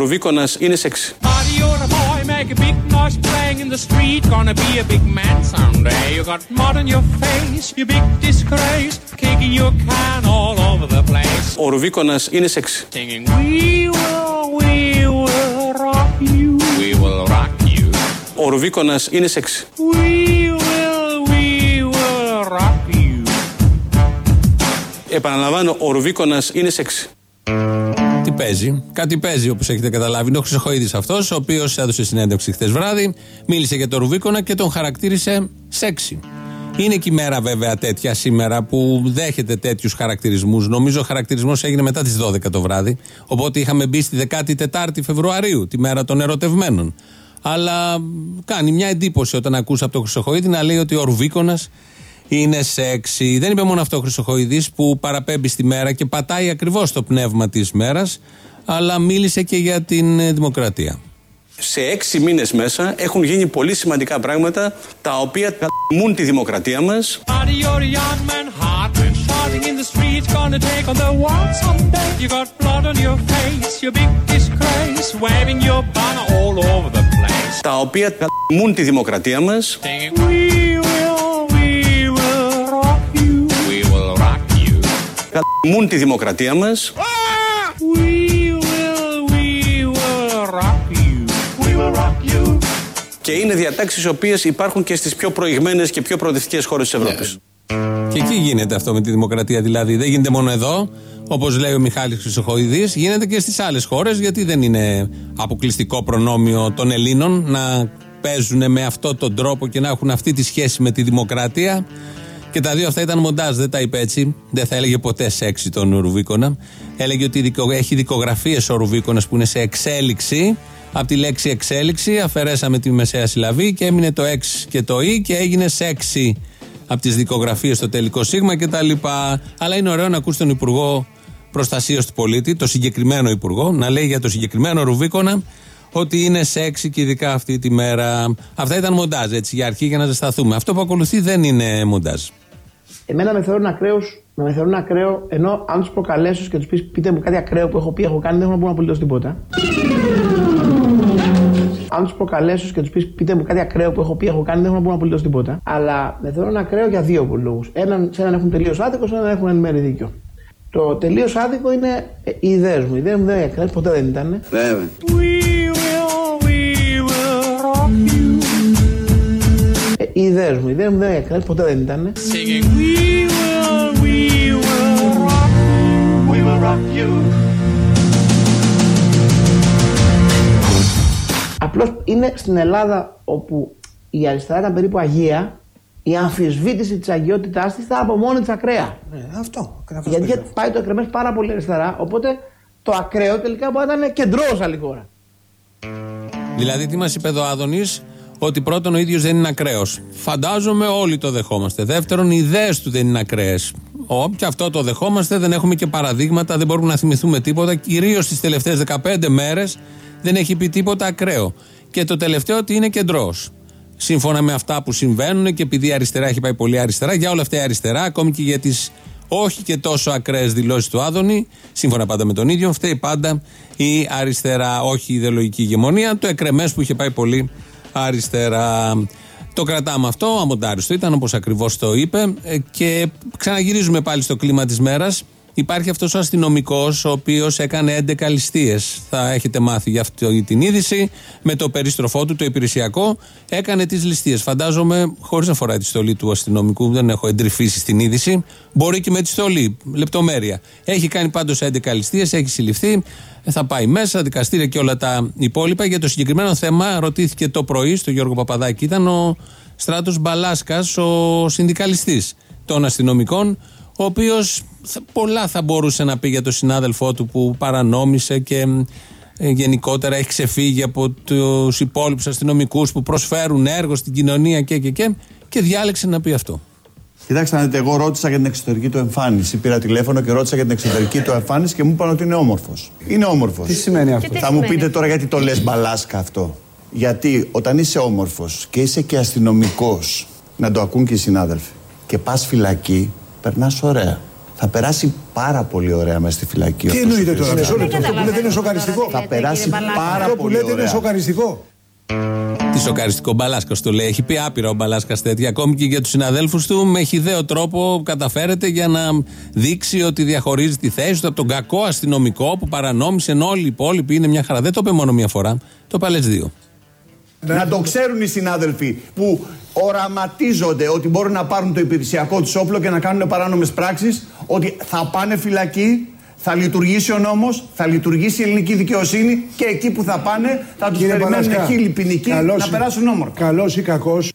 Ο Ρουβίκονας είναι σεξ. make a big noise playing in the street. Gonna be a big man someday. You got mud on your face, you big disgrace. Kicking your can all over the place. Ο Ρουβίκονας είναι σεξ. Singing, we will, we will rock you. We will rock you. Ο Ρουβίκονας είναι σεξ. We will, we will rock you. Επαναλαμβάνω, ο Ρουβίκονας είναι σεξ. Τι παίζει, κάτι παίζει όπως έχετε καταλάβει. Είναι ο Χρυσοχοίδης αυτός, ο οποίος έδωσε συνέντευξη χθες βράδυ, μίλησε για το Ρουβίκονα και τον χαρακτήρισε σεξι. Είναι και η μέρα βέβαια τέτοια σήμερα που δέχεται τέτοιους χαρακτηρισμούς. Νομίζω ο χαρακτηρισμός έγινε μετά τις 12 το βράδυ. Οπότε είχαμε μπει στη 14η Φεβρουαρίου, τη μέρα των ερωτευμένων. Αλλά κάνει μια εντύπωση όταν ακούσα από τον Χρυσοχοίδη να λέει ότι ο Ρουβίκονας είναι σεξι. Δεν είπε μόνο αυτό ο Χρυσοχοίδης που παραπέμπει στη μέρα και πατάει ακριβώς το πνεύμα της μέρας, αλλά μίλησε και για την ε, δημοκρατία. Σε έξι μήνες μέσα έχουν γίνει πολύ σημαντικά πράγματα τα οποία καλμούν τη δημοκρατία μας. Party, you're a young man, hot Καλμούν τη δημοκρατία μας. We will, we will rock you. We will rock you. Και είναι διατάξεις οι οποίες υπάρχουν και στις πιο προηγμένες και πιο προοδευτικές χώρες της Ευρώπης. Και εκεί γίνεται αυτό με τη δημοκρατία. Δηλαδή δεν γίνεται μόνο εδώ, όπως λέει ο Μιχάλης Χρυσοχοίδης, γίνεται και στις άλλες χώρες, γιατί δεν είναι αποκλειστικό προνόμιο των Ελλήνων να παίζουν με αυτόν τον τρόπο και να έχουν αυτή τη σχέση με τη δημοκρατία. Και τα δύο αυτά ήταν μοντάζ, δεν τα είπε έτσι. Δεν θα έλεγε ποτέ σεξι τον Ρουβίκονα. Έλεγε ότι δικο- έχει δικογραφίες ο Ρουβίκονας που είναι σε εξέλιξη. Από τη λέξη εξέλιξη αφαιρέσαμε τη μεσαία συλλαβή και έμεινε το εξ και το ή και έγινε σεξι από τις δικογραφίες στο τελικό σίγμα κτλ. Αλλά είναι ωραίο να ακούσει τον Υπουργό Προστασίας του Πολίτη, το συγκεκριμένο Υπουργό, να λέει για το συγκεκριμένο Ρουβίκονα ότι είναι σεξι και ειδικά αυτή τη μέρα. Αυτά ήταν μοντάζ έτσι για αρχή για να ζεσταθούμε. Αυτό που ακολουθεί δεν είναι μοντάζ. Εμένα με θεωρούν ακραίους, να με θεωρούν ακραίο, ενώ αν τους προκαλέσω και τους πεις πείτε μου κάτι ακραίο που έχω πει, έχω κάνει, δεν έχουν να πούν απολύτως τίποτα. Αν τους προκαλέσω και τους πεις πείτε μου κάτι ακραίο που έχω πει, έχω κάνει, δεν έχουν να πούν απολύτως τίποτα. Αλλά με θεωρούν ακραίο για δύο λόγους. Έναν, σε έναν έχουν τελείως άδικο, σε έναν έχουν εν μέρει δίκιο. Το τελείως άδικο είναι ε, οι ιδέες μου. Οι ιδέες μου δεν είναι ακραίε, ποτέ δεν ήταν. Βέβαια. Ε, οι ιδέες μου. Οι ιδέες μου δεν είναι ακραίε, ποτέ δεν ήταν. Singing, we will, we will rock you. We will rock you. Απλώς είναι στην Ελλάδα όπου η αριστερά ήταν περίπου αγία, η αμφισβήτηση της αγιότητάς της ήταν από μόνη της ακραία. Ναι, αυτό. ακριβώς Γιατί πιστεύω. πάει το εκρεμές πάρα πολύ αριστερά, οπότε το ακραίο τελικά μπορεί να ήταν κεντρό άλλη χώρα. Δηλαδή, τι μας είπε εδώ ο Άδωνης, ότι πρώτον ο ίδιος δεν είναι ακραίος. Φαντάζομαι όλοι το δεχόμαστε. Δεύτερον, οι ιδέες του δεν είναι ακραίες. Και αυτό το δεχόμαστε, δεν έχουμε και παραδείγματα, δεν μπορούμε να θυμηθούμε τίποτα. Κυρίως τις τελευταίες 15 μέρες δεν έχει πει τίποτα ακραίο. Και το τελευταίο ότι είναι κεντρός. Σύμφωνα με αυτά που συμβαίνουν και επειδή η αριστερά έχει πάει πολύ αριστερά, για όλα αυτά η αριστερά, ακόμη και για τις όχι και τόσο ακραίες δηλώσεις του Άδωνη, σύμφωνα πάντα με τον ίδιο, φταίει πάντα η αριστερά, όχι η ιδεολογική ηγεμονία, το εκρεμές που είχε πάει πολύ αριστερά. Το κρατάμε αυτό, αμοντάριστο ήταν όπως ακριβώς το είπε. ε, Και ξαναγυρίζουμε πάλι στο κλίμα της μέρας. Υπάρχει αυτός ο αστυνομικός, ο οποίος έκανε 11 ληστείες. Θα έχετε μάθει για αυτή την είδηση. Με το περίστροφό του, το υπηρεσιακό, έκανε τις ληστείες. Φαντάζομαι, χωρίς να φοράει τη στολή του αστυνομικού, δεν έχω εντρυφήσει στην είδηση. Μπορεί και με τη στολή, λεπτομέρεια. Έχει κάνει πάντως 11 ληστείες, έχει συλληφθεί. Θα πάει μέσα, δικαστήρια και όλα τα υπόλοιπα. Για το συγκεκριμένο θέμα, ρωτήθηκε το πρωί στο Γιώργο Παπαδάκη. Ήταν ο Στράτος Μπαλάσκας, ο συνδικαλιστής των αστυνομικών, ο οποίος πολλά θα μπορούσε να πει για τον συνάδελφό του που παρανόμησε και ε, γενικότερα έχει ξεφύγει από τους υπόλοιπους αστυνομικούς που προσφέρουν έργο στην κοινωνία και, και, και, και διάλεξε να πει αυτό. Κοιτάξτε, να δείτε, εγώ ρώτησα για την εξωτερική του εμφάνιση. Πήρα τηλέφωνο και ρώτησα για την εξωτερική του εμφάνιση και μου είπαν ότι είναι όμορφος. Είναι όμορφος. Τι σημαίνει αυτό; Θα μου πείτε τώρα γιατί το λες μπαλάσκα αυτό. Γιατί όταν είσαι όμορφος και είσαι και αστυνομικός, να το ακούν και οι συνάδελφοι, και πας φυλακή, περνάς ωραία. θα περάσει πάρα πολύ ωραία μέσα στη φυλακή. Τι αυτός ο εννοείτε τώρα, Χριστιανός. μισό λεπτό. Αυτό που λέτε είναι σοκαριστικό. Θα περάσει πάρα Αυτό που πολύ λέτε είναι ωραία. σοκαριστικό. Τι σοκαριστικό Μπαλάσκας το λέει. Έχει πει άπειρα ο Μπαλάσκας τέτοια. Ακόμη και για τους συναδέλφους του, με χιδαίο τρόπο καταφέρεται για να δείξει ότι διαχωρίζει τη θέση του από τον κακό αστυνομικό που παρανόμησε ενώ όλοι οι υπόλοιποι είναι μια χαρά. Δεν το είπε μόνο μια φορά. Το είπε άλλες δύο. Να το ξέρουν οι συνάδελφοι που οραματίζονται ότι μπορούν να πάρουν το υπηρεσιακό τους όπλο και να κάνουν παράνομες πράξεις, ότι θα πάνε φυλακή, θα λειτουργήσει ο νόμος, θα λειτουργήσει η ελληνική δικαιοσύνη και εκεί που θα πάνε θα τους Κύριε περιμένουν Παλάσκα, χίλιοι ποινικοί καλός να ή- περάσουν όμορφα. Καλός ή κακός,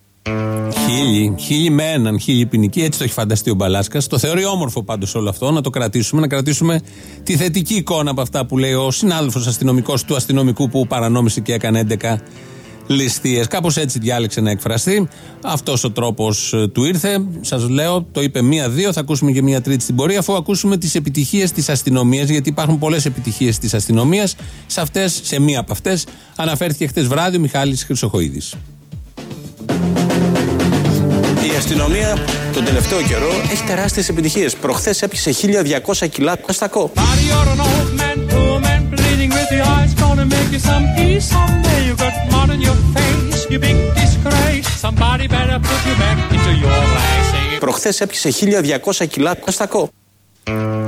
Χίλιοι, χίλιοι με έναν, χίλιοι ποινικοί. Έτσι το έχει φανταστεί ο Μπαλάσκας. Το θεωρεί όμορφο πάντως όλο αυτό. Να το κρατήσουμε, να κρατήσουμε τη θετική εικόνα από αυτά που λέει ο συνάδελφος αστυνομικός του αστυνομικού που παρανόμησε και έκανε 11 ληστείες. Κάπως έτσι διάλεξε να εκφραστεί. Αυτός ο τρόπος του ήρθε. Σας λέω, το είπε μία-δύο. Θα ακούσουμε και μία τρίτη στην πορεία, αφού ακούσουμε τις επιτυχίες της αστυνομίας. Γιατί υπάρχουν πολλές επιτυχίες της αστυνομίας. Σε αυτές, σε μία από αυτές, αναφέρθηκε χτε βράδυ ο Μιχάλης Χρυσοχοίδης. Η αστυνομία τον τελευταίο καιρό έχει τεράστιες επιτυχίες. Προχθές έπιασε 1200 κιλά αστακό. Body you're an old man, poor man, bleeding with the eyes, gonna make you some peace someday. You got mud on your face, you big disgrace. Somebody better put you back into your life. Sing it. Προχθές έπιασε 1200 κιλά αστακό.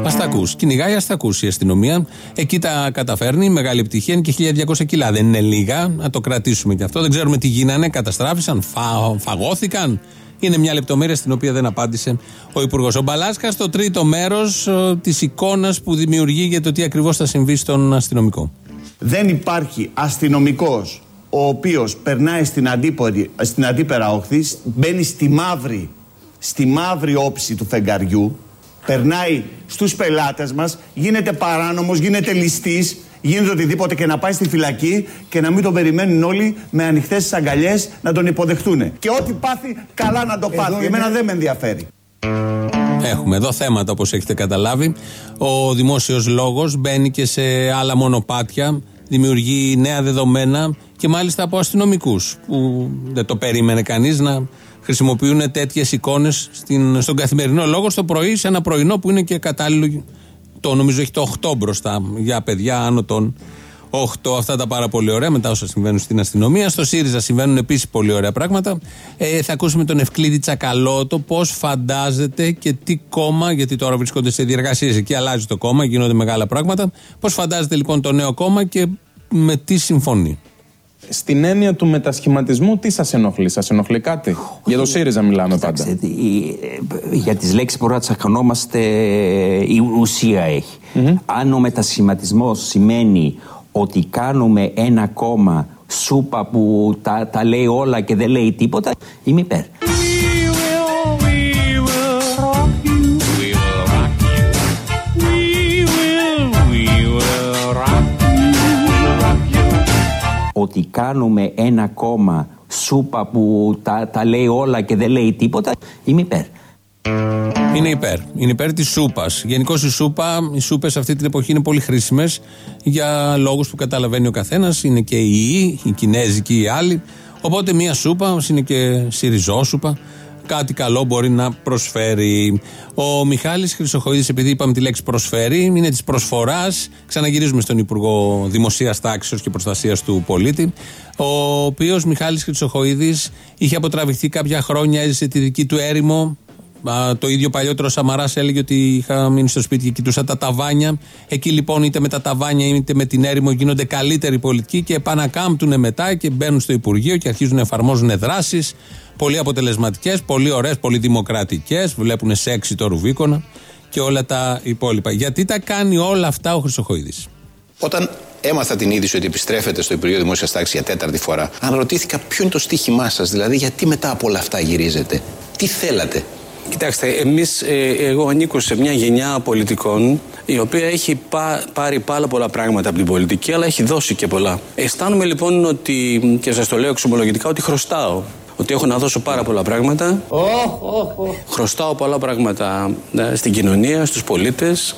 Αστακούς. Κυνηγάει αστακούς η αστυνομία. Εκεί τα καταφέρνει. Μεγάλη επιτυχία είναι και 1200 κιλά. Δεν είναι λίγα. Να το κρατήσουμε και αυτό. Δεν ξέρουμε τι γίνανε. Καταστράφησαν, φα... φαγώθηκαν. Είναι μια λεπτομέρεια στην οποία δεν απάντησε ο Υπουργός. Ο Μπαλάσκα στο τρίτο μέρος της εικόνας που δημιουργεί για το τι ακριβώς θα συμβεί στον αστυνομικό. Δεν υπάρχει αστυνομικός ο οποίος περνάει στην, αντίπορη, στην αντίπερα όχθη, μπαίνει στη μαύρη, στη μαύρη όψη του φεγγαριού, περνάει στους πελάτες μας, γίνεται παράνομος, γίνεται ληστής, γίνεται οτιδήποτε και να πάει στη φυλακή και να μην τον περιμένουν όλοι με ανοιχτές τις αγκαλιές να τον υποδεχτούν. Και ό,τι πάθει, καλά να το πάθει. είναι- Εμένα δεν με ενδιαφέρει. Έχουμε εδώ θέματα όπως έχετε καταλάβει. Ο δημόσιος λόγος μπαίνει και σε άλλα μονοπάτια, δημιουργεί νέα δεδομένα και μάλιστα από αστυνομικούς που δεν το περίμενε κανείς να χρησιμοποιούν τέτοιες εικόνες στην, στον καθημερινό λόγο στο πρωί, σε ένα πρωινό που είναι και κατάλληλο. Το νομίζω έχει το 8 μπροστά για παιδιά άνω των 8. Αυτά τα πάρα πολύ ωραία μετά όσα συμβαίνουν στην αστυνομία. Στο ΣΥΡΙΖΑ συμβαίνουν επίσης πολύ ωραία πράγματα. Ε, θα ακούσουμε τον Ευκλήδη Τσακαλώτο πώς φαντάζεται και τι κόμμα, γιατί τώρα βρίσκονται σε διεργασίες εκεί, αλλάζει το κόμμα, γίνονται μεγάλα πράγματα. Πώς φαντάζεται λοιπόν το νέο κόμμα και με τι συμφωνεί. Στην έννοια του μετασχηματισμού, τι σας ενοχλεί, σας ενοχλεί κάτι; Για το ΣΥΡΙΖΑ μιλάμε πάντα. Κοιτάξτε, η- ε, για τις λέξεις μπορούμε να τσακωνόμαστε, ε, η ουσία έχει. Αν ο μετασχηματισμός σημαίνει ότι κάνουμε ένα κόμμα σούπα που τα, τα λέει όλα και δεν λέει τίποτα, είμαι υπέρ. Ότι κάνουμε ένα κόμμα σούπα που τα, τα λέει όλα και δεν λέει τίποτα, είμαι υπέρ. Είναι υπέρ. Είναι υπέρ της σούπας. Γενικώ η σούπα, οι σούπες αυτή την εποχή είναι πολύ χρήσιμες για λόγους που καταλαβαίνει ο καθένας. Είναι και οι ιοί, οι κινέζικοι ή οι άλλοι. Οπότε μία σούπα, είναι και σιριζόσουπα, κάτι καλό μπορεί να προσφέρει. Ο Μιχάλης Χρυσοχοίδης, επειδή είπαμε τη λέξη προσφέρει, είναι της προσφοράς. Ξαναγυρίζουμε στον Υπουργό Δημοσίας Τάξεως και Προστασίας του Πολίτη, ο οποίος Μιχάλης Χρυσοχοίδης είχε αποτραβηχθεί κάποια χρόνια, έζησε τη δική του έρημο, Α, το ίδιο παλιότερο Σαμαράς έλεγε ότι είχα μείνει στο σπίτι και κοιτούσα τα ταβάνια. Εκεί λοιπόν είτε με τα ταβάνια είτε με την έρημο γίνονται καλύτεροι πολιτικοί και επανακάμπτουν μετά και μπαίνουν στο Υπουργείο και αρχίζουν να εφαρμόζουν δράσεις πολύ αποτελεσματικές, πολύ ωραίες, πολύ δημοκρατικές. Βλέπουν σεξι το Ρουβίκονα και όλα τα υπόλοιπα. Γιατί τα κάνει όλα αυτά ο Χρυσοχοίδης; Όταν έμαθα την είδηση ότι επιστρέφετε στο Υπουργείο Δημόσιας Τάξης για τέταρτη φορά, αναρωτήθηκα ποιο είναι το στίχημά σας, δηλαδή γιατί μετά από όλα αυτά γυρίζετε. Τι θέλατε; Κοιτάξτε, εμείς, ε, εγώ ανήκω σε μια γενιά πολιτικών η οποία έχει πά- πάρει πάρα πολλά πράγματα από την πολιτική, αλλά έχει δώσει και πολλά. Αισθάνομαι λοιπόν ότι, και σας το λέω εξομολογητικά, ότι χρωστάω. Ότι έχω να δώσω πάρα πολλά πράγματα. Χρωστάω πολλά πράγματα ε, στην κοινωνία, στους πολίτες.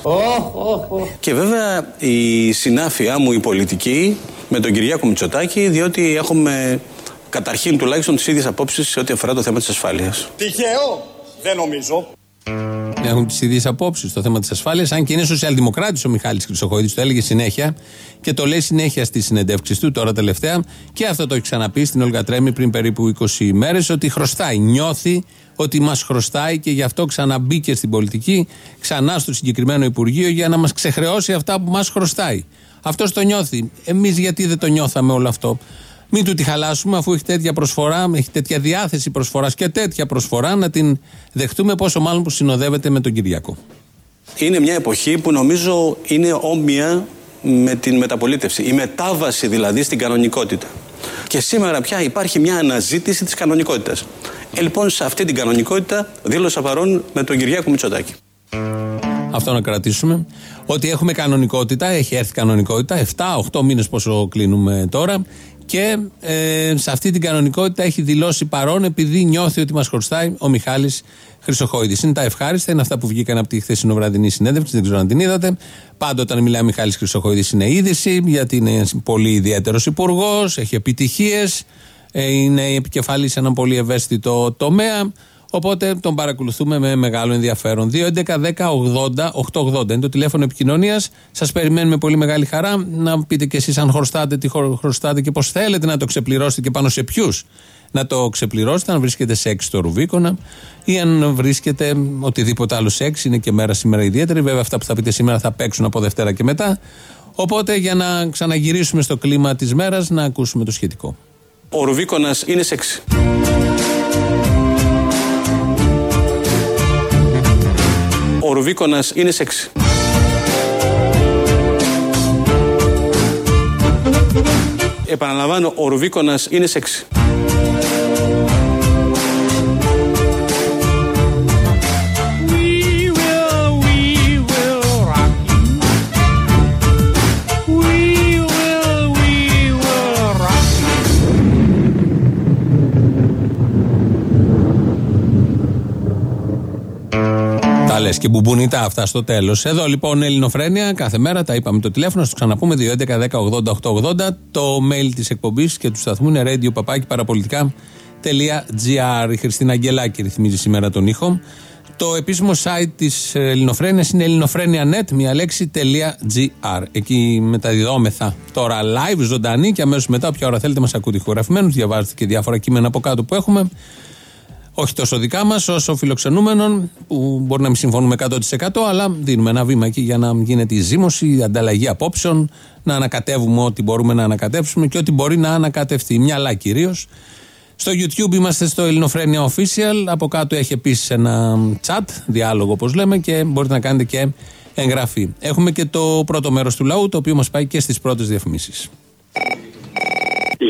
Και βέβαια η συνάφεια μου η πολιτική με τον Κυριάκο Μητσοτάκη, διότι έχουμε καταρχήν τουλάχιστον τις ίδιες απόψεις σε ό,τι αφορά το θέμα της ασφάλειας. Τυχαίο, δεν νομίζω. Έχουν τις ίδιες απόψεις στο θέμα της ασφάλειας. Αν και είναι σοσιαλδημοκράτης ο Μιχάλης Χρυσοχοίδης, το έλεγε συνέχεια και το λέει συνέχεια στις συνεντεύξεις του, τώρα τελευταία. Και αυτό το έχει ξαναπεί στην Όλγα Τρέμι πριν περίπου 20 ημέρες, ότι χρωστάει. Νιώθει ότι μας χρωστάει και γι' αυτό ξαναμπήκε στην πολιτική, ξανά στο συγκεκριμένο Υπουργείο για να μας ξεχρεώσει αυτά που μας χρωστάει. Αυτός το νιώθει. Εμείς γιατί δεν το νιώθαμε όλο αυτό; Μην του τη χαλάσουμε αφού έχει τέτοια προσφορά, έχει τέτοια διάθεση προσφοράς και τέτοια προσφορά να την δεχτούμε πόσο μάλλον που συνοδεύεται με τον Κυριακό. Είναι μια εποχή που νομίζω είναι όμοια με την μεταπολίτευση. Η μετάβαση δηλαδή στην κανονικότητα. Και σήμερα πια υπάρχει μια αναζήτηση της κανονικότητας. Ε, λοιπόν, σε αυτή την κανονικότητα δήλωσα παρόν με τον Κυριάκο Μητσοτάκη. Αυτό να κρατήσουμε. Ότι έχουμε κανονικότητα, έχει έρθει κανονικότητα, 7-8 μήνες πόσο κλείνουμε τώρα. Και ε, σε αυτή την κανονικότητα έχει δηλώσει παρόν επειδή νιώθει ότι μας χρωστάει ο Μιχάλης Χρυσοχόηδη. Είναι τα ευχάριστα, είναι αυτά που βγήκαν από τη χθεσινοβραδινή συνέντευξη, δεν ξέρω αν την είδατε. Πάντα όταν μιλάει ο Μιχάλης Χρυσοχόηδη είναι είδηση, γιατί είναι πολύ ιδιαίτερος υπουργός, έχει επιτυχίες, είναι επικεφαλής σε έναν πολύ ευαίσθητο τομέα. Οπότε τον παρακολουθούμε με μεγάλο ενδιαφέρον. 2.11.10.80.880 είναι το τηλέφωνο επικοινωνίας. Σας περιμένουμε πολύ μεγάλη χαρά να πείτε κι εσείς αν χρωστάτε, τι χρωστάτε και πώς θέλετε να το ξεπληρώσετε και πάνω σε ποιους να το ξεπληρώσετε. Αν βρίσκεται σε 6 στο Ρουβίκονα ή αν βρίσκεται οτιδήποτε άλλο σε 6. Είναι και μέρα σήμερα ιδιαίτερη. Βέβαια, αυτά που θα πείτε σήμερα θα παίξουν από Δευτέρα και μετά. Οπότε για να ξαναγυρίσουμε στο κλίμα της μέρας να ακούσουμε το σχετικό. Ο Ρουβίκονας είναι σε Ο Ρουβίκονας είναι σε 6. Επαναλαμβάνω, ο Ρουβίκονας είναι σε λες και μπουμπουνιτά αυτά στο τέλος. Εδώ λοιπόν Ελληνοφρένια, κάθε μέρα τα είπαμε το τηλέφωνο, στο ξαναπούμε 2.11.10.80.880. Το mail της εκπομπής και τους σταθμούς είναι radio παπάκι παραπολιτικά.gr. Η Χριστίνα Αγγελάκη ρυθμίζει σήμερα τον ήχο. Το επίσημο site της Ελληνοφρένειας είναι ελληνοφρένια.net, μία λέξη .gr. Εκεί μεταδιδόμεθα τώρα live, ζωντανή και αμέσως μετά, όποια ώρα θέλετε, μας ακούτε ηχογραφημένους. Διαβάζετε και διάφορα κείμενα από κάτω που έχουμε όχι τόσο δικά μας, όσο φιλοξενούμενων, που μπορεί να μην συμφωνούμε 100%, αλλά δίνουμε ένα βήμα εκεί για να γίνεται η ζήμωση, η ανταλλαγή απόψεων, να ανακατεύουμε ό,τι μπορούμε να ανακατεύσουμε και ό,τι μπορεί να ανακατευτεί. Μυαλά κυρίως. Στο YouTube είμαστε στο Ελληνοφρένια Official. Από κάτω έχει επίσης ένα chat, διάλογο όπως λέμε, και μπορείτε να κάνετε και εγγραφή. Έχουμε και το πρώτο μέρος του λαού, το οποίο μας πάει και στις πρώτες διαφημίσεις.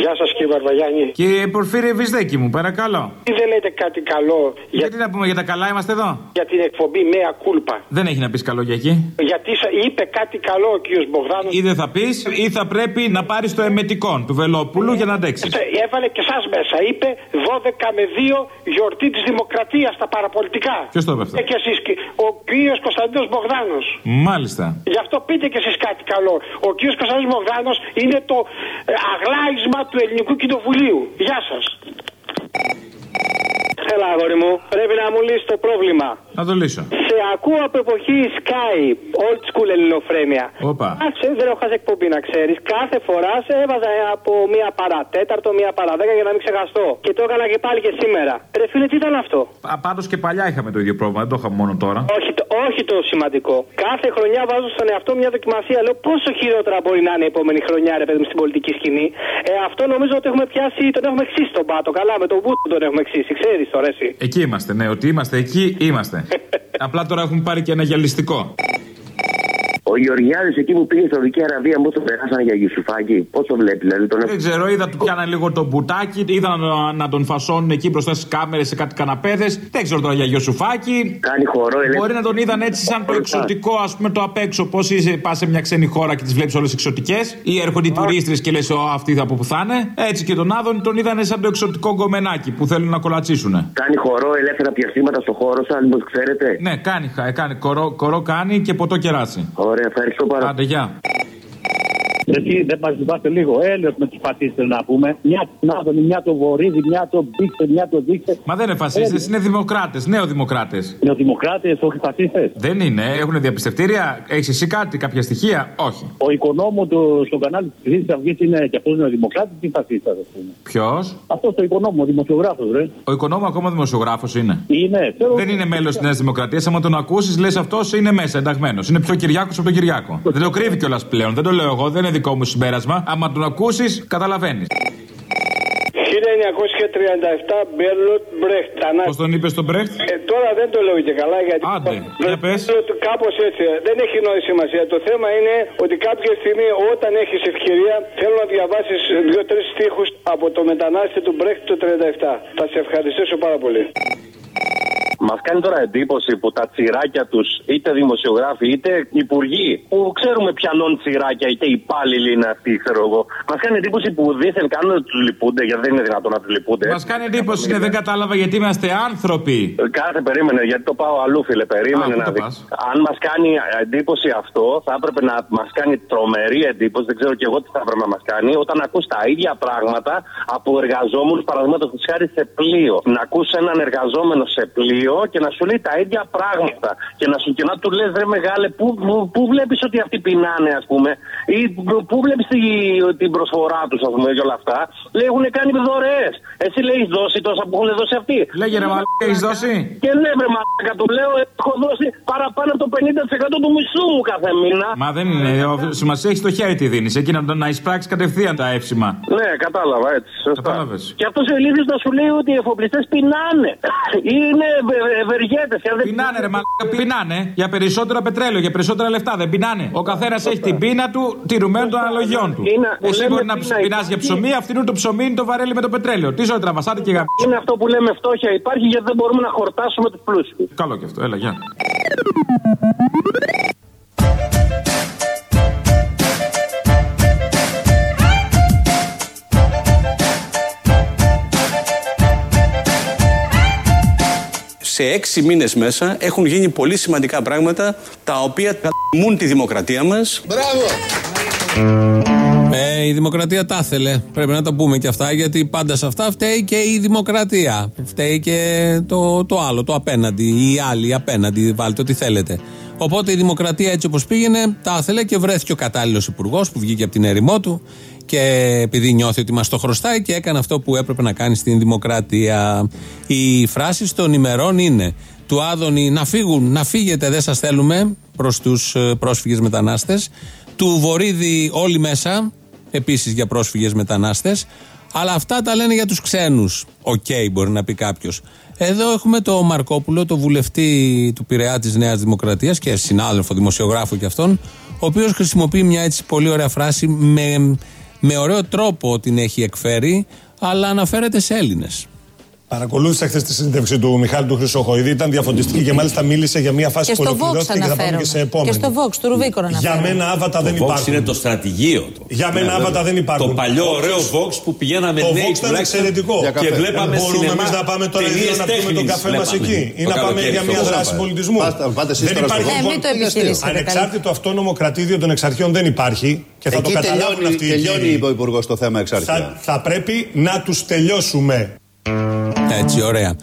Γεια σας κύριε Βαρβαγιάννη. Κύριε Πορφύριε Βυσδέκη μου, παρακαλώ. Τι δεν λέτε κάτι καλό για, Γιατί να πούμε για τα καλά είμαστε εδώ; για την εκπομπή Μέα Κούλπα. Δεν έχει να πεις καλό για εκεί. Γιατί σα- είπε κάτι καλό ο κύριος Μπογδάνος. Ή δεν θα πεις, ή θα πρέπει να πάρεις το εμετικό του Βελόπουλου για να αντέξεις. Έβαλε και εσάς μέσα. Είπε 12 με 2 γιορτή της Δημοκρατίας στα παραπολιτικά. Ποιος το είπε αυτό; Ε, και εσείς, και- ο κύριος Κωνσταντίνος Μπογδάνος. Μάλιστα. Γι' αυτό πείτε και εσείς κάτι καλό. Ο κύριος Κωνσταντίνος Μπογδάνος είναι το ε, αγλάισμα του Ελληνικού Κοινοβουλίου. Γεια σας. Έλα, αγόρι μου, πρέπει να μου λύσεις το πρόβλημα. Να το λύσω. Σε ακούω από εποχή Sky, old school ελληνοφρένεια. Όπα. Άξε, δεν έχω χάσει εκπομπή να ξέρεις. Κάθε φορά σε έβαζα από μία παρατέταρτο, μία παραδέκα για να μην ξεχαστώ. Και το έκανα και πάλι και σήμερα. Ρε φίλε, τι ήταν αυτό; Πάντως και παλιά είχαμε το ίδιο πρόβλημα, δεν το είχαμε μόνο τώρα. Όχι το, όχι το σημαντικό. Κάθε χρονιά βάζω στον εαυτό μια δοκιμασία. Λέω πόσο χειρότερα μπορεί να είναι η επόμενη χρονιά, ρε παιδί μου, στην πολιτική σκηνή. Ε, αυτό νομίζω ότι έχουμε πιάσει, τον έχουμε εξήσει τον πάτο. Καλά, με τον Βούτο τον έχουμε εξήσει, ξέρεις τώρα εσύ. Εκεί είμαστε, ναι, ότι είμαστε εκεί, είμαστε. Απλά τώρα έχουμε πάρει και ένα γυαλιστικό. Ο Γεωργιάδης εκεί που πήγε στη Σαουδική Αραβία, πώ το περάσανε για Γιουσουφάκη, πώς το βλέπει, δηλαδή τον Δεν ξέρω, είδα του πιάναν λίγο το μπουτάκι, είδα να, να τον φασώνουν εκεί μπροστά στις κάμερες σε κάτι καναπέδες. Δεν ξέρω τώρα για Γιωσουφάκη. Κάνει χορό, ελεύθερο. Μπορεί να τον είδαν έτσι σαν το εξωτικό, ας πούμε, το απ' έξω. Πώς είσαι, πας σε μια ξένη χώρα και τις βλέπεις όλες εξωτικές; Ή έρχονται οι τουρίστρες και λες, Ω, αυτοί από πού θα είναι. Έτσι και τον Άδων τον είδαν σαν το εξωτικό γκομενάκι που θέλουν να κολατσίσουν. Κάνει χορό, ελεύθερα πιαστήματα στο χώρο σας, μήπως ξέρετε; Ναι, κάνει, χα- κάνει κορό, κορό κάνει και ποτό κεράσι. Ωραία, ευχαριστώ πάρα Άντε, γεια. Εσύ δεν μας θυμάστε λίγο. Έλεος με τους φασίστες να πούμε. Μια την Άδωνη, μια το Βορύδη, μια το Μπίξε, μια το Δίξε. Μα δεν είναι φασίστες, είναι δημοκράτες, νεοδημοκράτες. Νεοδημοκράτες, όχι φασίστες. Δεν είναι, έχουν διαπιστευτήρια. Έχεις εσύ κάτι, κάποια στοιχεία; Όχι. Ο οικονόμος του στο κανάλι της Χρυσής Αυγής είναι και αυτός νεοδημοκράτης ή φασίστας, ας πούμε. Ποιος; Αυτός το οικονόμος, ο δημοσιογράφος, ρε. Ο οικονόμος ακόμα δημοσιογράφος είναι. Είναι, ξέρω. Δεν είναι μέλος της Νέας Δημοκρατίας. Άμα τον ακούσεις, λες αυτός είναι μέσα, ενταγμένος. Είναι πιο Κυριάκος από τον Κυριάκο. δεν το κρύβει κιόλας πλέον. Δεν το λέω εγώ, δεν είναι δικό μου συμπέρασμα. Άμα τον ακούσεις, καταλαβαίνεις. 1937 Μπέρλοτ Μπρέχτ. Πώς τον είπες τον Μπρέχτ; Ε, τώρα δεν το λέω και καλά γιατί. Άντε, για πες. Κάπως έτσι. Δεν έχει νόη σημασία. Το θέμα είναι ότι κάποια στιγμή όταν έχεις ευκαιρία θέλω να διαβάσεις δύο-τρεις στίχους από το μετανάστη του Μπρέχτ το 37. Θα σε ευχαριστήσω πάρα πολύ. Μας κάνει τώρα εντύπωση που τα τσιράκια τους, είτε δημοσιογράφοι είτε υπουργοί, που ξέρουμε ποιανών τσιράκια είτε υπάλληλοι είναι αυτοί, ξέρω εγώ. Μας κάνει εντύπωση που δίθεν κάνουν ότι τους λυπούνται, γιατί δεν είναι δυνατόν να τους λυπούνται. Μας κάνει εντύπωση, είναι, δεν κατάλαβα γιατί είμαστε άνθρωποι. Κάθε περίμενε, γιατί το πάω αλλού, φίλε. Περίμενε Α, πού να το δεις. πας; Αν μας κάνει εντύπωση αυτό, θα έπρεπε να μας κάνει τρομερή εντύπωση, δεν ξέρω και εγώ τι θα έπρεπε να μας κάνει, όταν ακούς τα ίδια πράγματα από εργαζόμενους, παραδείγματος χάρη σε πλοίο. Να ακούς έναν εργαζόμενο σε πλοίο και να σου λέει τα ίδια πράγματα. Και να, σου, και να του λες, ρε μεγάλε, πού, πού, πού βλέπεις ότι αυτοί πεινάνε, ας πούμε, ή πού βλέπεις τη, την προσφορά τους, ας πούμε, και όλα αυτά; Λέει, έχουν κάνει δωρεές. Εσύ λέει, έχεις δώσει τόσα που έχουν δώσει αυτοί. Λέγε ρε μαλάκα, έχεις δώσει. Και ναι, βρε μαλάκα, του λέω, έχω δώσει παραπάνω από το 50% του μισού μου κάθε μήνα. Μα δεν είναι. ο- Σημασίας έχεις το χέρι τι δίνεις. Εκεί να, να εισπράξεις κατευθείαν τα εύσημα. Ναι, κατάλαβα έτσι. Σωστά. Κατάλαβες. Και αυτός ο Ελίδης να σου λέει ότι οι εφοπλιστές πεινάνε. Είναι ευεργέτε. Πεινάνε, ρε μαλάκα, πεινάνε. Για περισσότερο πετρέλαιο, για περισσότερα λεφτά. Δεν πεινάνε. Ο καθένας έχει την πείνα του τηρουμένου των αναλογιών του. Είναι- που Εσύ λέμε μπορεί να πείνα πεινάς για υπάρχει. ψωμί, αυτήν το ψωμί είναι το βαρέλι με το πετρέλαιο. Τι ζωή τραβασάτε και γαμπή. Είναι αυτό που λέμε φτώχεια υπάρχει γιατί δεν μπορούμε να χορτάσουμε τους πλούσιους. Καλό και αυτό, έλα, γεια. Σε έξι μήνες μέσα έχουν γίνει πολύ σημαντικά πράγματα τα οποία καλμούν τη δημοκρατία μας. Ε, η δημοκρατία τα ήθελε. Πρέπει να τα πούμε και αυτά, γιατί πάντα σε αυτά φταίει και η δημοκρατία. Φταίει και το, το άλλο, το απέναντι, οι άλλοι απέναντι. Βάλτε ό,τι θέλετε. Οπότε η δημοκρατία έτσι όπως πήγαινε, τα ήθελε και βρέθηκε ο κατάλληλος υπουργός που βγήκε από την έρημό του και επειδή νιώθει ότι μας το χρωστάει και έκανε αυτό που έπρεπε να κάνει στην δημοκρατία. Οι φράσεις των ημερών είναι του Άδωνη να φύγουν, να φύγετε, δεν σας θέλουμε προς τους πρόσφυγες μετανάστες. Του Βορύδη όλοι μέσα, επίσης για πρόσφυγες μετανάστες. Αλλά αυτά τα λένε για τους ξένους. Οκ, μπορεί να πει κάποιος. Εδώ έχουμε το Μαρκόπουλο, το βουλευτή του Πειραιά της Νέας Δημοκρατίας και συνάδελφο δημοσιογράφο κι αυτόν, ο οποίος χρησιμοποιεί μια έτσι πολύ ωραία φράση με, με ωραίο τρόπο την έχει εκφέρει, αλλά αναφέρεται σε Έλληνες. Παρακολούθησα χθες τη συνέντευξη του Μιχάλη του Χρυσοχοίδη. Ήταν διαφωτιστική και μάλιστα μίλησε για μια φάση Και που στο Vox ολοκληρώθηκε και θα πάμε αναφέρομαι. και σε επόμενη. Και στο Vox, του Ρουβίκον Για αναφέρομαι. μένα άβατα δεν Το Vox υπάρχουν. είναι το στρατηγείο του. Για μένα άβατα δεν υπάρχουν. Το παλιό Vox- ωραίο Vox που πηγαίναμε Το νέοι Vox ήταν τουλάχιστον εξαιρετικό. και βλέπαμε Μπορούμε σινεμά, εμείς να πάμε τώρα ταινίες δύο να πιούμε τον τέχνης καφέ μας βλέπαμε. εκεί ή Το να πάμε καλοκαίρι για στο μια Vox. δράση πολιτισμού. Πάστε- πάτε εσείς Δεν τώρα στο υπάρχει Ε, μην το επιχειρήσετε, Ανεξάρτητο αυτόνομο κρατήδιο των εξαρχείων δεν υπάρχει και θα το Εκεί καταλάβουν τελειώνει, αυτοί οι τελειώνει κύριοι. ο Υπουργός το θέμα εξαρχεία. Θα, θα πρέπει να τους τελειώσουμε. Έτσι, ωραία.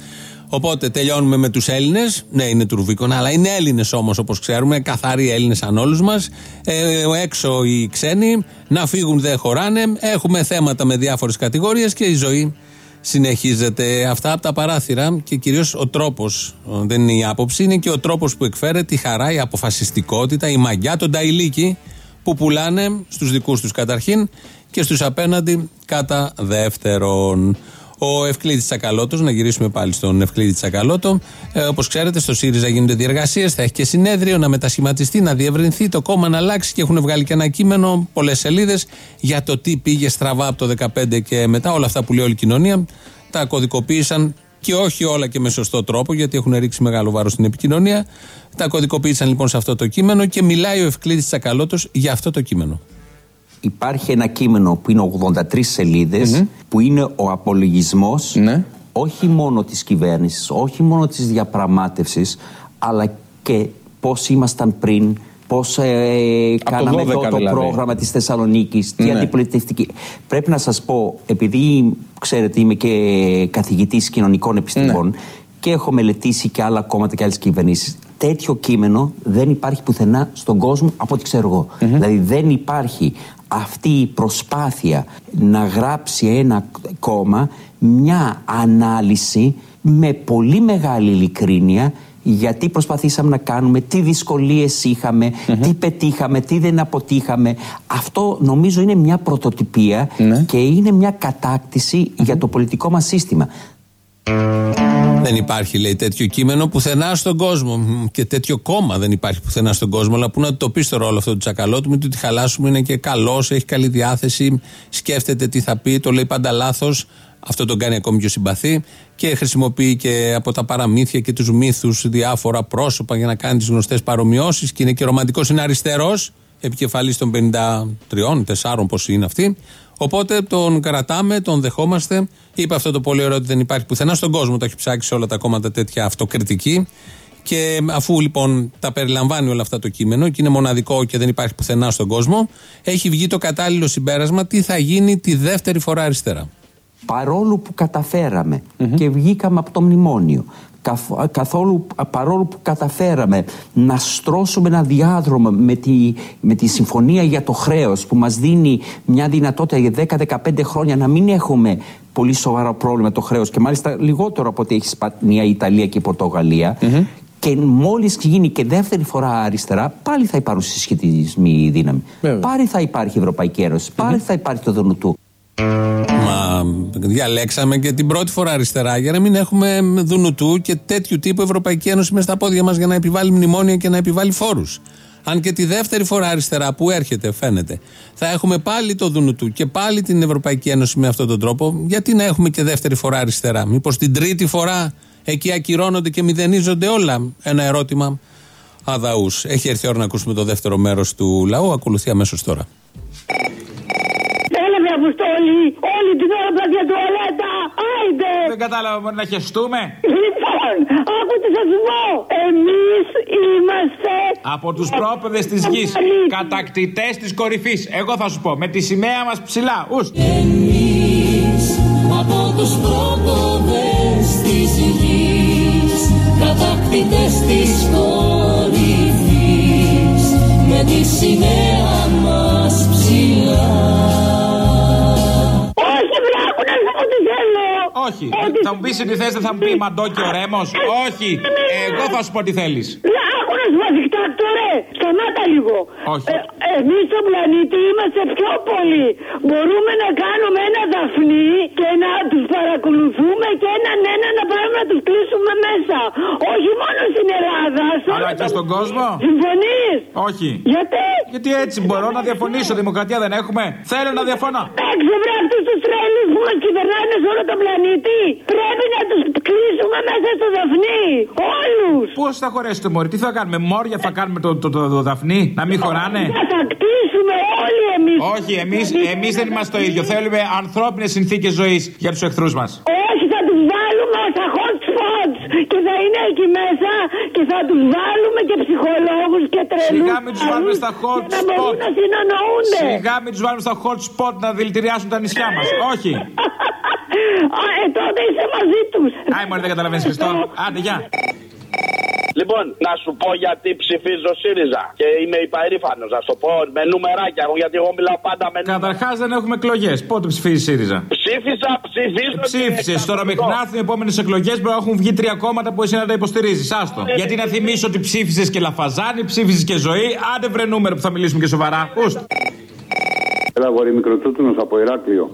Οπότε τελειώνουμε με τους Έλληνες. Ναι, είναι του Ρουβίκον, αλλά είναι Έλληνες όμως, όπως ξέρουμε. Καθαροί Έλληνες σαν όλους μας. Ε, έξω οι ξένοι. Να φύγουν δεν χωράνε. Έχουμε θέματα με διάφορες κατηγορίες και η ζωή συνεχίζεται. Αυτά από τα παράθυρα και κυρίως ο τρόπος. Δεν είναι η άποψη, είναι και ο τρόπος που εκφέρεται η χαρά, η αποφασιστικότητα, η μαγιά, τον ταϊλίκι που πουλάνε στους δικούς τους καταρχήν και στους απέναντι κατά δεύτερον. Ο Ευκλήδης Τσακαλώτος, να γυρίσουμε πάλι στον Ευκλήδη Τσακαλώτο. Ε, Όπως ξέρετε, στο ΣΥΡΙΖΑ γίνονται διεργασίες, θα έχει και συνέδριο να μετασχηματιστεί, να διευρυνθεί το κόμμα, να αλλάξει και έχουν βγάλει και ένα κείμενο, πολλές σελίδες, για το τι πήγε στραβά από το 2015 και μετά. Όλα αυτά που λέει όλη η κοινωνία τα κωδικοποίησαν και όχι όλα και με σωστό τρόπο, γιατί έχουν ρίξει μεγάλο βάρος στην επικοινωνία. Τα κωδικοποίησαν λοιπόν σε αυτό το κείμενο και μιλάει ο Ευκλήδης Τσακαλώτος για αυτό το κείμενο. Υπάρχει ένα κείμενο που είναι 83 σελιδες που είναι ο απολογισμός όχι μόνο της κυβέρνησης, όχι μόνο της διαπραγμάτευσης αλλά και πώς ήμασταν πριν πώς ε, κάναμε 12 το, το δηλαδή. πρόγραμμα της Θεσσαλονίκης, τι Ναι. αντιπολιτευτική. Πρέπει να σας πω, επειδή ξέρετε είμαι και καθηγητής κοινωνικών επιστημών και έχω μελετήσει και άλλα κόμματα και άλλες κυβερνήσεις, τέτοιο κείμενο δεν υπάρχει πουθενά στον κόσμο από ό,τι ξέρω εγώ. Δηλαδή δεν υπάρχει αυτή η προσπάθεια να γράψει ένα κόμμα μια ανάλυση με πολύ μεγάλη ειλικρίνεια γιατί προσπαθήσαμε να κάνουμε, τι δυσκολίες είχαμε, τι πετύχαμε, τι δεν αποτύχαμε. Αυτό νομίζω είναι μια πρωτοτυπία και είναι μια κατάκτηση για το πολιτικό μας σύστημα. Δεν υπάρχει, λέει, τέτοιο κείμενο πουθενά στον κόσμο. Μ, Και τέτοιο κόμμα δεν υπάρχει πουθενά στον κόσμο. Αλλά πού να το πεις το ρόλο αυτό του τσακαλώτου, μην του τη χαλάσουμε, είναι και καλός, έχει καλή διάθεση, σκέφτεται τι θα πει, το λέει πάντα λάθος. Αυτό τον κάνει ακόμη πιο συμπαθή και χρησιμοποιεί και από τα παραμύθια και τους μύθους διάφορα πρόσωπα για να κάνει τις γνωστές παρομοιώσεις. Και είναι και ρομαντικός, είναι αριστερός, επικεφαλής των 53, 4 πώς είναι αυτή. Οπότε τον κρατάμε, τον δεχόμαστε. Είπε αυτό το πολύ ωραίο ότι δεν υπάρχει πουθενά στον κόσμο. Το έχει ψάξει σε όλα τα κόμματα τέτοια αυτοκριτική. Και αφού λοιπόν τα περιλαμβάνει όλα αυτά το κείμενο και είναι μοναδικό και δεν υπάρχει πουθενά στον κόσμο, έχει βγει το κατάλληλο συμπέρασμα τι θα γίνει τη δεύτερη φορά αριστερά. παρόλο που καταφέραμε και βγήκαμε από το μνημόνιο καθ- καθόλου, παρόλο που καταφέραμε να στρώσουμε ένα διάδρομο με τη, με τη συμφωνία για το χρέος που μας δίνει μια δυνατότητα για 10-15 χρόνια να μην έχουμε πολύ σοβαρό πρόβλημα το χρέος και μάλιστα λιγότερο από ό,τι έχει η Ισπανία, η Ιταλία και η πορτογαλια και μόλις γίνει και δεύτερη φορά αριστερά πάλι θα υπάρχουν συσχετισμοί δύναμη. Πάλι θα υπάρχει η Ευρωπαϊκή Ένωση πάλι θα υπάρχει το Δουνουτού Μα διαλέξαμε και την πρώτη φορά αριστερά για να μην έχουμε δουνουτού και τέτοιου τύπου Ευρωπαϊκή Ένωση μέσα στα πόδια μας για να επιβάλλει μνημόνια και να επιβάλλει φόρους. Αν και τη δεύτερη φορά αριστερά που έρχεται, φαίνεται, θα έχουμε πάλι το δουνουτού και πάλι την Ευρωπαϊκή Ένωση με αυτόν τον τρόπο, γιατί να έχουμε και δεύτερη φορά αριστερά; Μήπως την τρίτη φορά εκεί ακυρώνονται και μηδενίζονται όλα; Ένα ερώτημα αδαούς. Έχει έρθει η ώρα να ακούσουμε το δεύτερο μέρος του λαού. Ακολουθεί αμέσως τώρα. Έλα με αποστόλη, όλη την ώρα πλατεία τουαλέτα, άιντε! Δεν κατάλαβα, μπορεί να χεστούμε; Λοιπόν, άκου τι θα σου πω. Εμείς είμαστε... Από τους πρόπεδες της γης. Κατακτητές της κορυφής. Εγώ θα σου πω, με τη σημαία μας ψηλά. Ουστ. από τους πρόποδες της γης κατακτητές της κορυφής με τη σημαία μας ψηλά Όχι, βράχου να σου πω τι θέλω. Όχι. Θα μου πει τι θε, δεν θα μου πει μαντόκι ο ρέμο. Όχι. Εγώ θα σου πω τι θέλει. Άκου να σου πω δικτάκτορε, σταμάτα λίγο. Όχι. Ε, εμείς στον πλανήτη είμαστε πιο πολλοί. Μπορούμε να κάνουμε ένα δαφνί και να τους παρακολουθούμε και έναν ένα να πάμε να τους κλείσουμε μέσα. Όχι μόνο στην Ελλάδα. σε Αλλά όλο και το- στον κόσμο; Συμφωνείς; Όχι. Γιατί; Γιατί έτσι μπορώ να διαφωνήσω. Δημοκρατία δεν έχουμε; Θέλω να διαφωνώ. Έξω βρε αυτούς τους τρέλους που μας κυβερνάνε σε όλο τον πλανήτη. Πρέπει να τους κλείσουμε μέσα στο δαφνί. Όλους. Πώς θα χωρέσετε, Μωρή, τι θα κάνουμε, Μόρια θα κάνουμε το, το, το, το δαφνί, να μην χωράνε; Θα τα κτίσουμε όλοι εμείς. Όχι, εμείς εμείς δεν είμαστε το ίδιο. Θέλουμε ανθρώπινες συνθήκες ζωής για τους εχθρούς μας. Όχι, θα τους βάλουμε στα hot spots και θα είναι εκεί μέσα και θα τους βάλουμε και ψυχολόγους και τρελούς Σιγά μην τους βάλουμε στα hot για να μπορούν spot. να συνεννοούνται. Σιγά μην τους βάλουμε στα hot spot να δηλητηριάσουν τα νησιά μας. Όχι. Α, ε, τότε είσαι μαζί τους. Άι, Μωρή, δεν καταλαβαίνεις Χριστό. Άντε, γεια. Λοιπόν, να σου πω γιατί ψηφίζω ΣΥΡΙΖΑ και είμαι υπερήφανος. Να σου το πω με νουμεράκια, γιατί εγώ μιλάω πάντα με νούμερα. Καταρχάς δεν έχουμε εκλογές. Πότε ψηφίζει ΣΥΡΙΖΑ; Ψήφισα, ψηφίζω. Ψήφισες. Τώρα μέχρι να έρθουν οι επόμενες εκλογές μπορεί να έχουν βγει τρία κόμματα που εσύ να τα υποστηρίζεις. Άστο. Γιατί να θυμίσω ότι ψήφισες και Λαφαζάνη, ψήφισες και ζωή. Άντε βρε νούμερο που θα μιλήσουμε και σοβαρά. Ουστ. Έλα, γορί μικροτσούτσουνο από Ηράκλειο.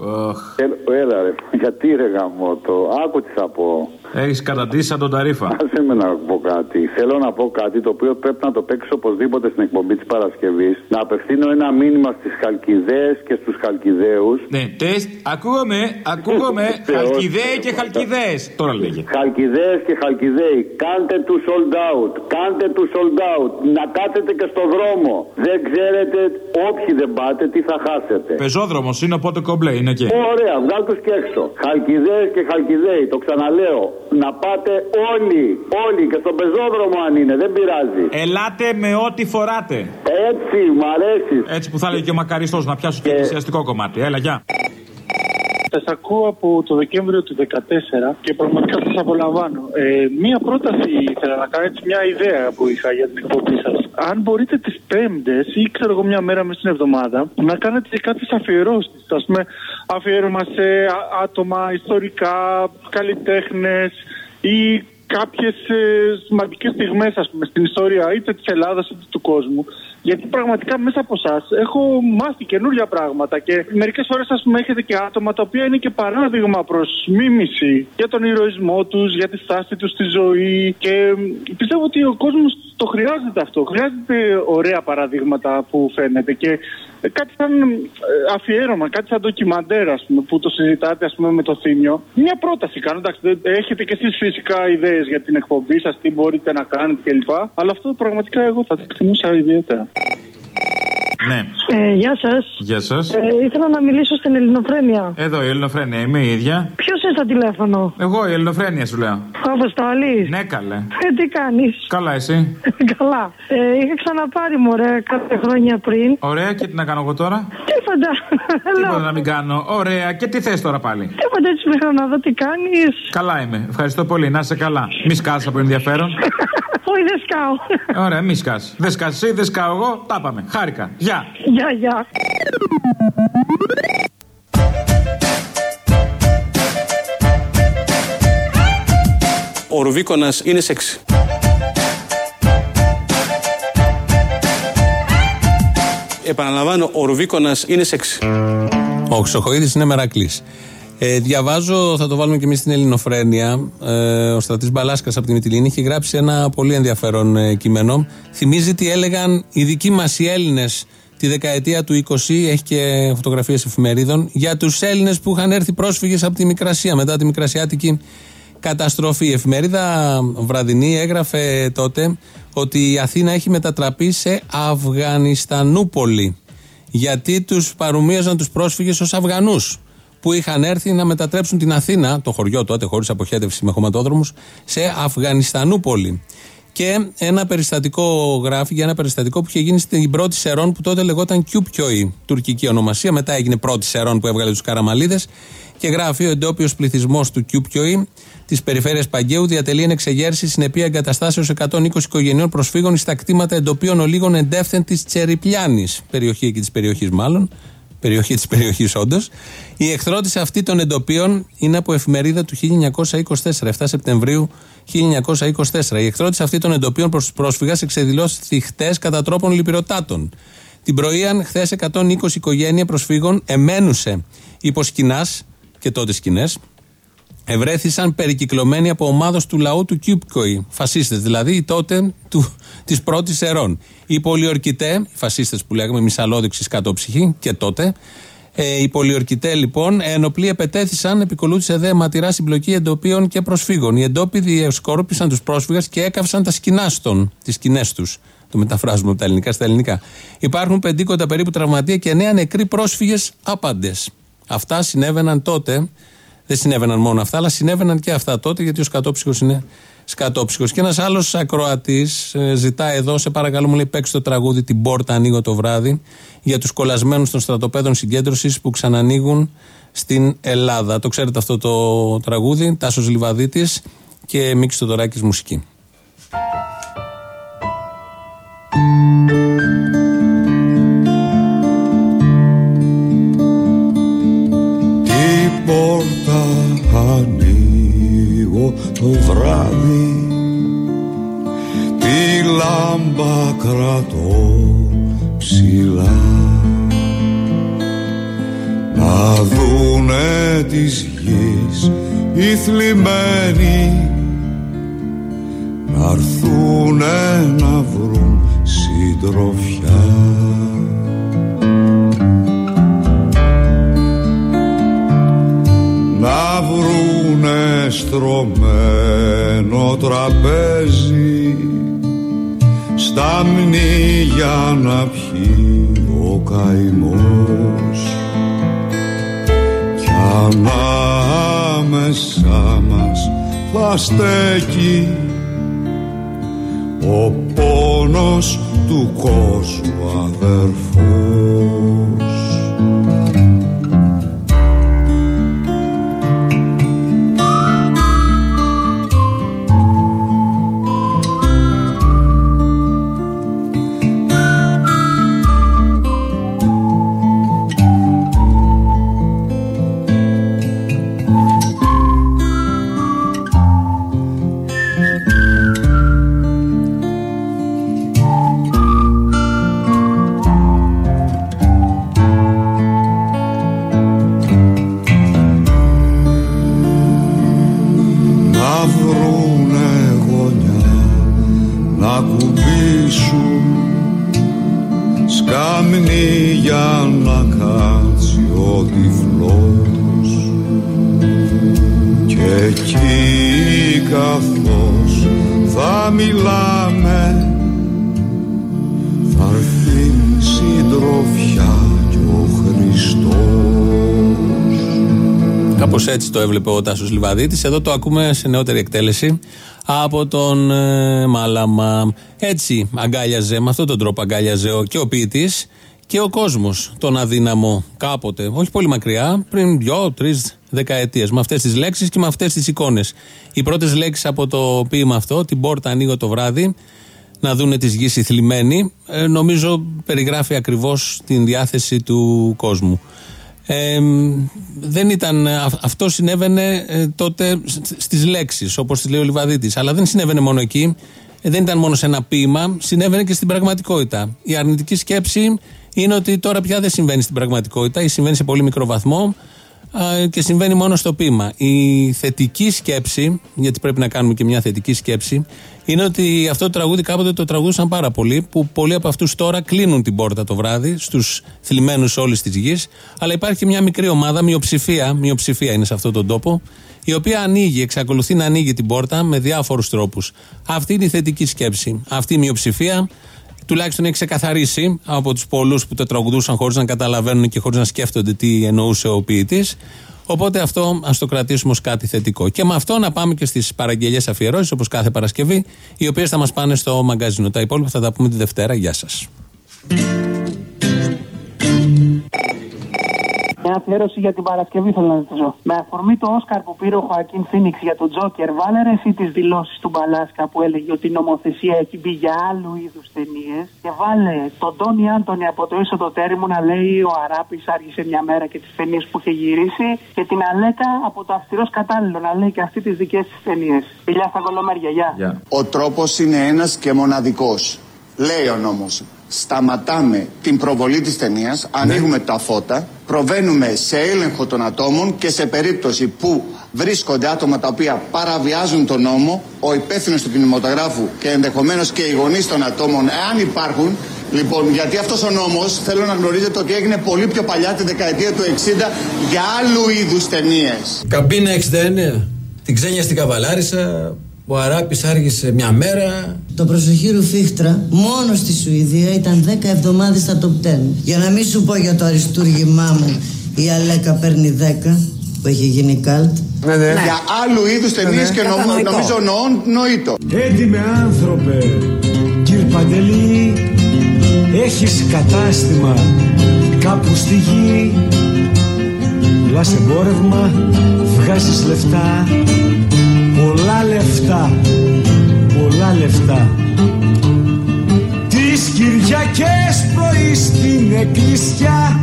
Έλα, έλα, ρε. Γιατί ρε γαμό το. Άκου τι θα πω. Έχεις καταντήσει σαν τον Ταρίφα. Άσε με να πω κάτι. Θέλω να πω κάτι το οποίο πρέπει να το παίξει οπωσδήποτε στην εκπομπή της Παρασκευής. Να απευθύνω ένα μήνυμα στις Χαλκιδαίε και στους Χαλκιδαίου. Ναι, τεστ. Ακούγομαι, ακούγομαι. Χαλκιδαίοι και χαλκιδαίε. Τώρα λέγε. Χαλκιδαίε και Χαλκιδαίοι, κάντε τους sold out. Κάντε τους sold out. Να κάτσετε και στο δρόμο. Δεν ξέρετε, όποιοι δεν πάτε, τι θα χάσετε. Πεζόδρομος είναι οπότε κομπλέ, είναι εκεί. Ωραία, βγάλ τους και έξω. Χαλκιδαίε και Χαλκιδαίοι, το ξαναλέω. Να πάτε όλοι, όλοι και στον πεζόδρομο αν είναι, δεν πειράζει. Ελάτε με ό,τι φοράτε. Έτσι, μ' αρέσει. Έτσι που θα λέει και ο Μακαριστός να πιάσω και εκκλησιαστικό κομμάτι. Έλα, γεια. Σας ακούω από το Δεκέμβριο του 2014 και πραγματικά σας απολαμβάνω. Ε, μία πρόταση ήθελα να κάνω, έτσι, μια ιδέα που είχα για την εκπομπή σας. Αν μπορείτε τις Πέμπτες ή ξέρω εγώ μια μέρα μέσα στην εβδομάδα να κάνετε κάποιες αφιερώσεις. Α πούμε, αφιέρωμα σε α- άτομα ιστορικά, καλλιτέχνες ή κάποιες σημαντικέ στιγμές, ας πούμε, στην ιστορία είτε της Ελλάδας είτε του κόσμου. Γιατί πραγματικά μέσα από εσάς έχω μάθει καινούργια πράγματα και μερικές φορές, ας πούμε, έχετε και άτομα τα οποία είναι και παράδειγμα προς μίμηση για τον ηρωισμό τους, για τη στάση τους στη ζωή. Και πιστεύω ότι ο κόσμος το χρειάζεται αυτό. Χρειάζεται ωραία παραδείγματα που φαίνεται. Και κάτι σαν ε, αφιέρωμα, κάτι σαν ντοκιμαντέρ, ας πούμε, που το συζητάτε ας πούμε, με το θύμιο. Μια πρόταση κάνω. Εντάξει, δεν- έχετε και εσείς φυσικά ιδέες για την εκπομπή σας, τι μπορείτε να κάνετε κλπ. Αλλά αυτό πραγματικά εγώ θα το εκτιμούσα ιδιαίτερα. Ναι. Ε, γεια σας. Γεια σας. Ε, ήθελα να μιλήσω στην Ελληνοφρένεια. Εδώ η Ελληνοφρένεια, είμαι η ίδια. Ποιος είναι στο τηλέφωνο, Εγώ η Ελληνοφρένεια σου λέω. Ο Αποστολής. Ναι, καλέ. Ε, τι κάνεις; Καλά, εσύ; Καλά. Ε, είχα ξαναπάρει μωρέ κάποια χρόνια πριν. Ωραία, και τι να κάνω εγώ τώρα; Τίποτα. Τίποτα να μην κάνω. Ωραία, και τι θες τώρα πάλι; Τίποτα έτσι μέχρι να δω τι κάνεις. Καλά είμαι. Ευχαριστώ πολύ. Να είσαι καλά. Μη σκάσει από ενδιαφέρον. Όχι, δεν σκάω. Ωραία, μη σκάσει. Δεν σκάσει εσύ, δεν σκάω εγώ. Τα πάμε. Χάρηκα. Γεια. Γεια, γεια. Ο Ρουβίκονας είναι σεξ. Επαναλαμβάνω, ο Ρουβίκονας είναι σεξ. Ο Ξοχοίδη είναι μερακλής. Ε, διαβάζω, θα το βάλουμε και εμείς στην Ελληνοφρένεια. Ε, ο Στρατής Μπαλάσκας από τη Μυτιλίνη έχει γράψει ένα πολύ ενδιαφέρον ε, κείμενο. Θυμίζει τι έλεγαν οι δικοί μας οι Έλληνες τη δεκαετία του 20, έχει και φωτογραφίες εφημερίδων, για τους Έλληνες που είχαν έρθει πρόσφυγες από τη Μικρασία μετά τη Μικρασιάτικη καταστροφή. Η εφημερίδα Βραδινή έγραφε τότε ότι η Αθήνα έχει μετατραπεί σε Αφγανιστανούπολη. Γιατί τους παρομοίαζαν τους πρόσφυγες ως Αφγανούς που είχαν έρθει να μετατρέψουν την Αθήνα, το χωριό τότε χωρίς αποχέτευση με χωματόδρομους, σε Αφγανιστανούπολη. Και ένα περιστατικό γράφει για ένα περιστατικό που είχε γίνει στην πρώτη Σερών που τότε λεγόταν Κιουπιόη, τουρκική ονομασία. Μετά έγινε πρώτη Σερών που έβγαλε τους Καραμαλίδες. Και γράφει ο εντόπιος πληθυσμός του Κιουπιόη της περιφέρειας Παγκαίου διατελεί εν εξεγέρση συνεπία εγκαταστάσεως 120 οικογενειών προσφύγων στα κτήματα εντοπίων ολίγων εντεύθεν της Τσεριπλιάνη, περιοχή εκεί της περιοχής μάλλον, περιοχή της περιοχής όντως. Η εχθρότηση αυτή των εντοπίων είναι από εφημερίδα του 1924, 7 Σεπτεμβρίου 1924. Η εχθρότηση αυτή των εντοπίων προς τους πρόσφυγα εξεδηλώθηκε χτε κατά τρόπον λυπηροτάτων. Την πρωίαν, χθες 120 οικογένεια προσφύγων εμένουσε υπό σκηνάς, και τότε σκηνές, ευρέθησαν περικυκλωμένοι από ομάδε του λαού του Κιούπκοη. Φασίστες δηλαδή, τότε της πρώτης ερών. Οι πολιορκητέ, οι φασίστες που λέγαμε, μισαλόδειξη κατόψυχοι και τότε, ε, οι πολιορκητέ λοιπόν, ενοπλοί επετέθησαν, επικολούθησε δε ματηρά συμπλοκή εντοπίων και προσφύγων. Οι εντόπιοι διασκόρπισαν τους πρόσφυγες και έκαυσαν τα σκηνάστων, τις σκηνές τους. Το μεταφράζουμε από τα ελληνικά στα ελληνικά. Υπάρχουν πεντήκοντα περίπου τραυματία και νέα νεκροί πρόσφυγες άπαντες. Αυτά συνέβαιναν τότε. Δεν συνέβαιναν μόνο αυτά, αλλά συνέβαιναν και αυτά τότε, γιατί ο σκατόψυχος είναι σκατόψυχος. Και ένας άλλος ακροατής ζητά εδώ, σε παρακαλώ, μου λέει: Παίξει το τραγούδι Την πόρτα ανοίγω το βράδυ για τους κολλασμένους των στρατοπέδων συγκέντρωσης που ξανανοίγουν στην Ελλάδα. Το ξέρετε αυτό το τραγούδι, Τάσος Λιβαδίτης και Μίξ Τωράκη μουσική. Την πόρτα ανοίγω το βράδυ. Τη λάμπα κρατώ ψηλά. Να δούνε της γης οι θλιμμένοι. Να έρθουνε να βρουν συντροφιά να βρουνε στρωμένο τραπέζι στα μνήγια να πιει ο καημός. Κι ανάμεσά μας θα στέκει ο πόνος του κόσμου αδερφός εκεί καθώς θα μιλάμε θα έρθει συντροφιά κι ο Χριστός Κάπως έτσι το έβλεπε ο Τάσος Λιβαδίτης. Εδώ το ακούμε σε νεότερη εκτέλεση από τον ε, Μάλαμα. Έτσι αγκάλιαζε, με αυτόν τον τρόπο αγκάλιαζε ο, και ο ποιητής και ο κόσμος τον αδύναμο κάποτε, όχι πολύ μακριά, πριν δυο-τρει δεκαετίες. Με αυτές τις λέξεις και με αυτές τις εικόνες. Οι πρώτες λέξεις από το ποίημα αυτό, την πόρτα ανοίγω το βράδυ, να δούνε τις γης οι θλιμμένοι, ε, νομίζω περιγράφει ακριβώς την διάθεση του κόσμου. Ε, δεν ήταν, α- αυτό συνέβαινε ε, τότε σ- στις λέξεις όπως τις λέει ο Λιβαδίτης αλλά δεν συνέβαινε μόνο εκεί ε, δεν ήταν μόνο σε ένα ποίημα συνέβαινε και στην πραγματικότητα η αρνητική σκέψη είναι ότι τώρα πια δεν συμβαίνει στην πραγματικότητα ή συμβαίνει σε πολύ μικρό βαθμό α, και συμβαίνει μόνο στο ποίημα. Η θετική σκέψη, γιατί πρέπει να κάνουμε και μια θετική σκέψη, είναι ότι αυτό το τραγούδι κάποτε το τραγούδισαν πάρα πολλοί, που πολλοί από αυτούς τώρα κλείνουν την πόρτα το βράδυ στους θλιμμένους όλης της γης. Αλλά υπάρχει και μια μικρή ομάδα, μειοψηφία, μειοψηφία είναι σε αυτόν τον τόπο, η οποία ανοίγει, εξακολουθεί να ανοίγει την πόρτα με διάφορους τρόπους. Αυτή είναι η θετική σκέψη. Αυτή η μειοψηφία τουλάχιστον έχει ξεκαθαρίσει από τους πολλούς που το τραγουδούσαν χωρίς να καταλαβαίνουν και χωρίς να σκέφτονται τι εννοούσε ο ποιητής. Οπότε αυτό ας το κρατήσουμε ως κάτι θετικό. Και με αυτό να πάμε και στις παραγγελίε αφιερώσεις, όπως κάθε Παρασκευή, οι οποίες θα μας πάνε στο μαγκαζίνο. Τα υπόλοιπα θα τα πούμε τη Δευτέρα. Γεια σας. Μια αφιέρωση για την Παρασκευή θέλω να ζητήσω. Με αφορμή το Όσκαρ που πήρε ο Χωακίν Φίνιξ για τον Τζόκερ, βάλε ρε εσύ τις δηλώσεις του Μπαλάσκα που έλεγε ότι η νομοθεσία έχει μπει για άλλου είδους ταινίες. Και βάλε τον Τόνι Άντωνη από το ίσο το τέρμο να λέει ο Αράπης άργησε μια μέρα και τις ταινίες που είχε γυρίσει. Και την Αλέκα από το αυστηρός κατάλληλο να λέει και αυτή τις δικές της ταινίες. Φιλιά στα κολομέρια, γεια. Ο τρόπος είναι ένας και μοναδικός. Λέει ο νόμος. Σταματάμε την προβολή της ταινίας, ανοίγουμε τα φώτα, προβαίνουμε σε έλεγχο των ατόμων και σε περίπτωση που βρίσκονται άτομα τα οποία παραβιάζουν τον νόμο, ο υπεύθυνος του κινηματογράφου και ενδεχομένως και οι γονείς των ατόμων, εάν υπάρχουν, Λοιπόν, γιατί αυτός ο νόμος θέλω να γνωρίζετε ότι έγινε πολύ πιο παλιά τη δεκαετία του 60 για άλλου είδους ταινίες. Καμπίνα 69. Την ξένια στην Καβαλάρισα. Ο Αράπης άργησε μια μέρα. Το προσοχή ρουφίχτρα μόνος στη Σουηδία ήταν 10 εβδομάδες στα top 10. Για να μην σου πω για το αριστούργημά μου, η Αλέκα παίρνει 10, που έχει γίνει καλτ. Για άλλου είδους ταινίες και νομ- Κατανοητό. νομίζω νοών νοήτο. Έντιμε άνθρωπε, κύρ Παντελή, έχεις κατάστημα κάπου στη γη. Πουλάς εμπόρευμα, βγάζεις λεφτά, πολλά λεφτά, πολλά λεφτά. Τις Κυριακές πρωί στην εκκλησιά,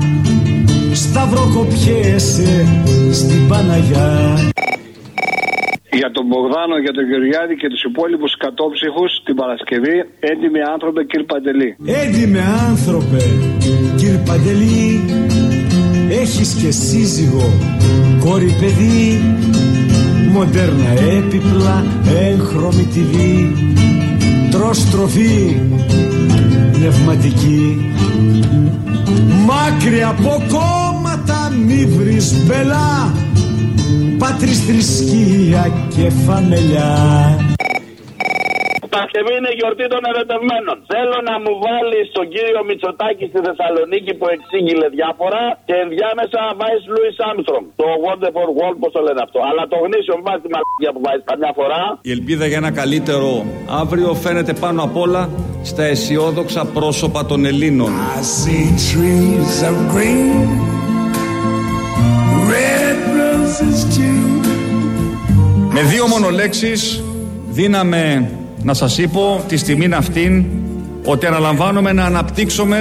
σταυροκοπιέσαι στην Παναγιά. Για τον Μπογδάνο, για τον Γεωργιάδη και τους υπόλοιπους κατόψυχους την Παρασκευή, έντιμοι άνθρωπε, κύριε Παντελή. Έντιμε άνθρωπε, κύρ Παντελή, έχεις και σύζυγο, κόρη παιδί, μοντέρνα έπιπλα, έγχρωμη TV, τρως τροφή, πνευματική. Μάκρυ από κόμματα μη βρεις μπελά, πάτρις θρησκεία και φαμελιά. Παρασκευή είναι γιορτή των ερωτευμένων. Θέλω να μου βάλεις τον κύριο Μητσοτάκη στη Θεσσαλονίκη που εξήγηλε διάφορα και ενδιάμεσα να βάζει Λούι Άμστρομ. Το Wonderful World, πώς το λένε αυτό. Αλλά το γνήσιο, μην βάζει τη μαλακία που βάζεις καμιά φορά. Η ελπίδα για ένα καλύτερο αύριο φαίνεται πάνω απ' όλα στα αισιόδοξα πρόσωπα των Ελλήνων. I see trees of green, red roses too. Με δύο μόνο λέξεις δίναμε να σας είπω τη στιγμή αυτήν ότι αναλαμβάνουμε να αναπτύξουμε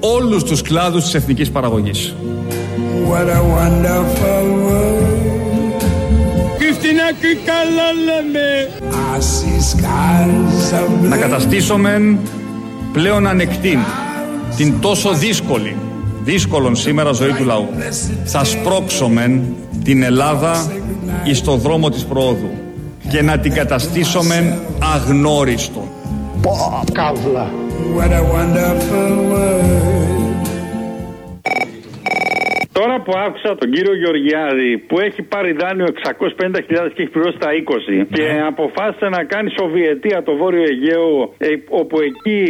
όλους τους κλάδους της εθνικής παραγωγής. What a wonderful world. Χριστινάκη καλά λέμε. I see skies of Να blue. καταστήσουμε πλέον ανεκτή την τόσο δύσκολη, δύσκολον σήμερα ζωή του λαού. Θα σπρώξουμε την Ελλάδα εις το δρόμο της προόδου και να την καταστήσουμε αγνώριστο. Καύλα. What a wonderful world. Τώρα που άκουσα τον κύριο Γεωργιάδη που έχει πάρει δάνειο 650.000 και έχει πληρώσει τα 20 και αποφάσισε να κάνει Σοβιετία το Βόρειο Αιγαίο ε, όπου εκεί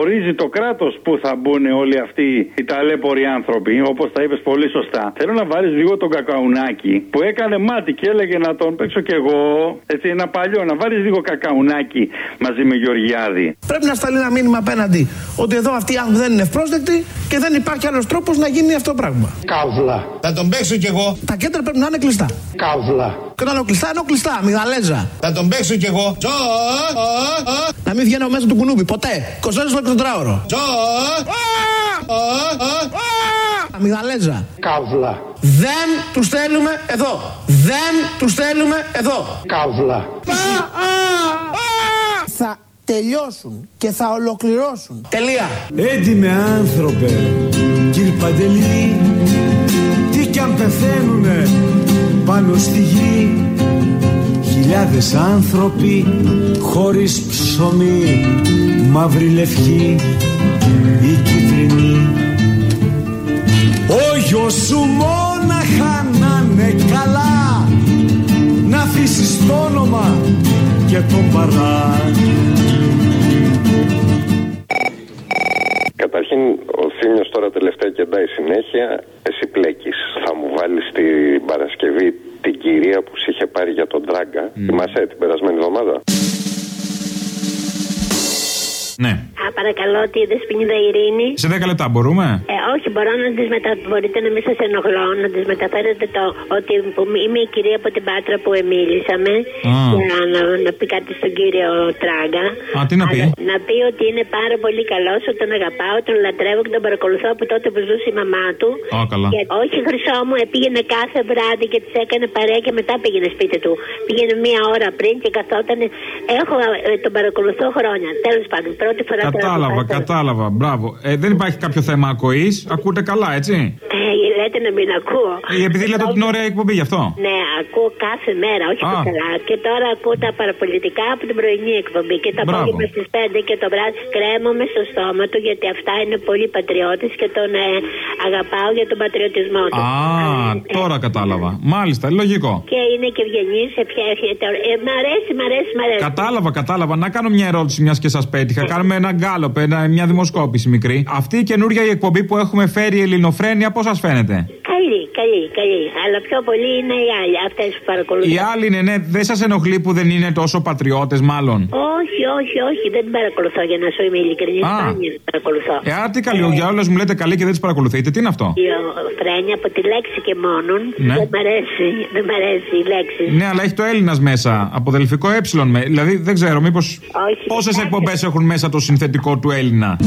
ορίζει το κράτος που θα μπουν όλοι αυτοί οι ταλέποροι άνθρωποι, όπως τα είπες πολύ σωστά. Θέλω να βάλεις λίγο τον κακαουνάκι που έκανε μάτι και έλεγε να τον παίξω κι εγώ. Έτσι, ένα παλιό, να βάλεις λίγο κακαουνάκι μαζί με Γεωργιάδη. Πρέπει να σταλεί ένα μήνυμα απέναντι ότι εδώ αυτοί οι άνθρωποι δεν είναι ευπρόσδεκτοι και δεν υπάρχει άλλος τρόπος να γίνει αυτό το πράγμα. Καύλα. Θα τον παίξω κι εγώ. Τα κέντρα πρέπει να είναι κλειστά. Καύλα. Και όταν είναι κλειστά, είναι κλειστά. Μυγδαλέζα. Θα τον παίξω κι εγώ. Να μην βγαίνω μέσα του κουνούπι. Ποτέ. 24 το 24ωρο. Αμυγδαλέζα. Καύλα. Δεν τους θέλουμε εδώ. Δεν τους θέλουμε εδώ. Καύλα. Θα τελειώσουν και θα ολοκληρώσουν. Τελεία. Έντιμε άνθρωπε, κύριε Παντελή, τι κι αν πεθαίνουνε πάνω στη γη. Χιλιάδες άνθρωποι χωρίς ψωμί, μαύρη λευκή ή κίτρινη. Ο γιος σου μόναχα να είναι καλά, να αφήσεις το όνομα και τον παρά. Καταρχήν, ο Θήμιος τώρα τελευταία κεντάει συνέχεια. Εσύ πλέκεις. Θα μου βάλεις την Παρασκευή την κυρία που σε είχε πάρει για τον Τράγκα. Θυμάσαι την περασμένη εβδομάδα; Ναι. Α, παρακαλώ, τη δεσποινίδα Ειρήνη. Σε 10 λεπτά μπορούμε; Ε, όχι, μπορώ να τις μετα... μπορείτε να μην σας ενοχλώ, να τις μεταφέρετε το ότι που είμαι η κυρία από την Πάτρα που εμίλησαμε. Α. Για να, να πει κάτι στον κύριο Τράγκα. Α, τι να πει; Αλλά Να πει ότι είναι πάρα πολύ καλός, ότι τον αγαπάω, τον λατρεύω και τον παρακολουθώ από τότε που ζούσε η μαμά του. Α, καλά. Και όχι χρυσό μου, ε, πήγαινε κάθε βράδυ και της έκανε παρέα και μετά πήγαινε σπίτι του. Πήγαινε μία ώρα πριν και καθόταν. Έχω, ε, τον παρακολουθώ χρόνια. Τέλος πάντων, πρώτη φορά τον Κατάλαβα, άκουσα. κατάλαβα. Μπράβο. Ε, δεν υπάρχει κάποιο θέμα ακοής. Ακούτε καλά, έτσι; Ε, λέτε να μην ακούω. Ε, επειδή λέτε ότι είναι ωραία εκπομπή γι' αυτό. Ναι, ακούω κάθε μέρα, όχι Α. το καλά. Και τώρα ακούω τα παραπολιτικά από την πρωινή εκπομπή. Και το Μπράβο. απόγευμα στις 5 και το βράδυ κρέμομαι στο στόμα του γιατί αυτά είναι πολύ πατριώτη και τον ε, αγαπάω για τον πατριωτισμό του. Α, τώρα κατάλαβα. Μάλιστα, λογικό. Και είναι και ευγενής, σε πια έρχεται. Ε, μ' αρέσει, μ' αρέσει, μ' αρέσει. Κατάλαβα, κατάλαβα. Να κάνω μια ερώτηση, μιας και σας πέτυχα. Κάνουμε ένα γκάλοπ, ένα- μια δημοσκόπηση μικρή. Αυτή η καινούργια η εκπομπή που έχουμε φέρει η Ελληνοφρένεια, πώς σας φαίνεται; Καλή, καλή, καλή. Αλλά πιο πολύ είναι οι άλλοι, αυτές που παρακολουθούν. Οι άλλοι είναι, ναι, δεν σας ενοχλεί που δεν είναι τόσο πατριώτες, μάλλον; Όχι, όχι, όχι, δεν την παρακολουθώ για να σου είμαι ειλικρινής. Α. Σπάνια την παρακολουθώ. Ε, άρα τι καλή, για όλε μου λέτε καλή και δεν τις παρακολουθείτε. Τι είναι αυτό; Η φρένια από τη λέξη και μόνον. Ναι. Δεν μ' αρέσει, δεν μ' αρέσει η λέξη. Ναι, αλλά έχει το Έλληνας μέσα. Από δελφικό ε. με- Δηλαδή δεν ξέρω, μήπως. Όχι, Πόσες εκπομπές έχουν μέσα το συνθετικό του Έλληνα;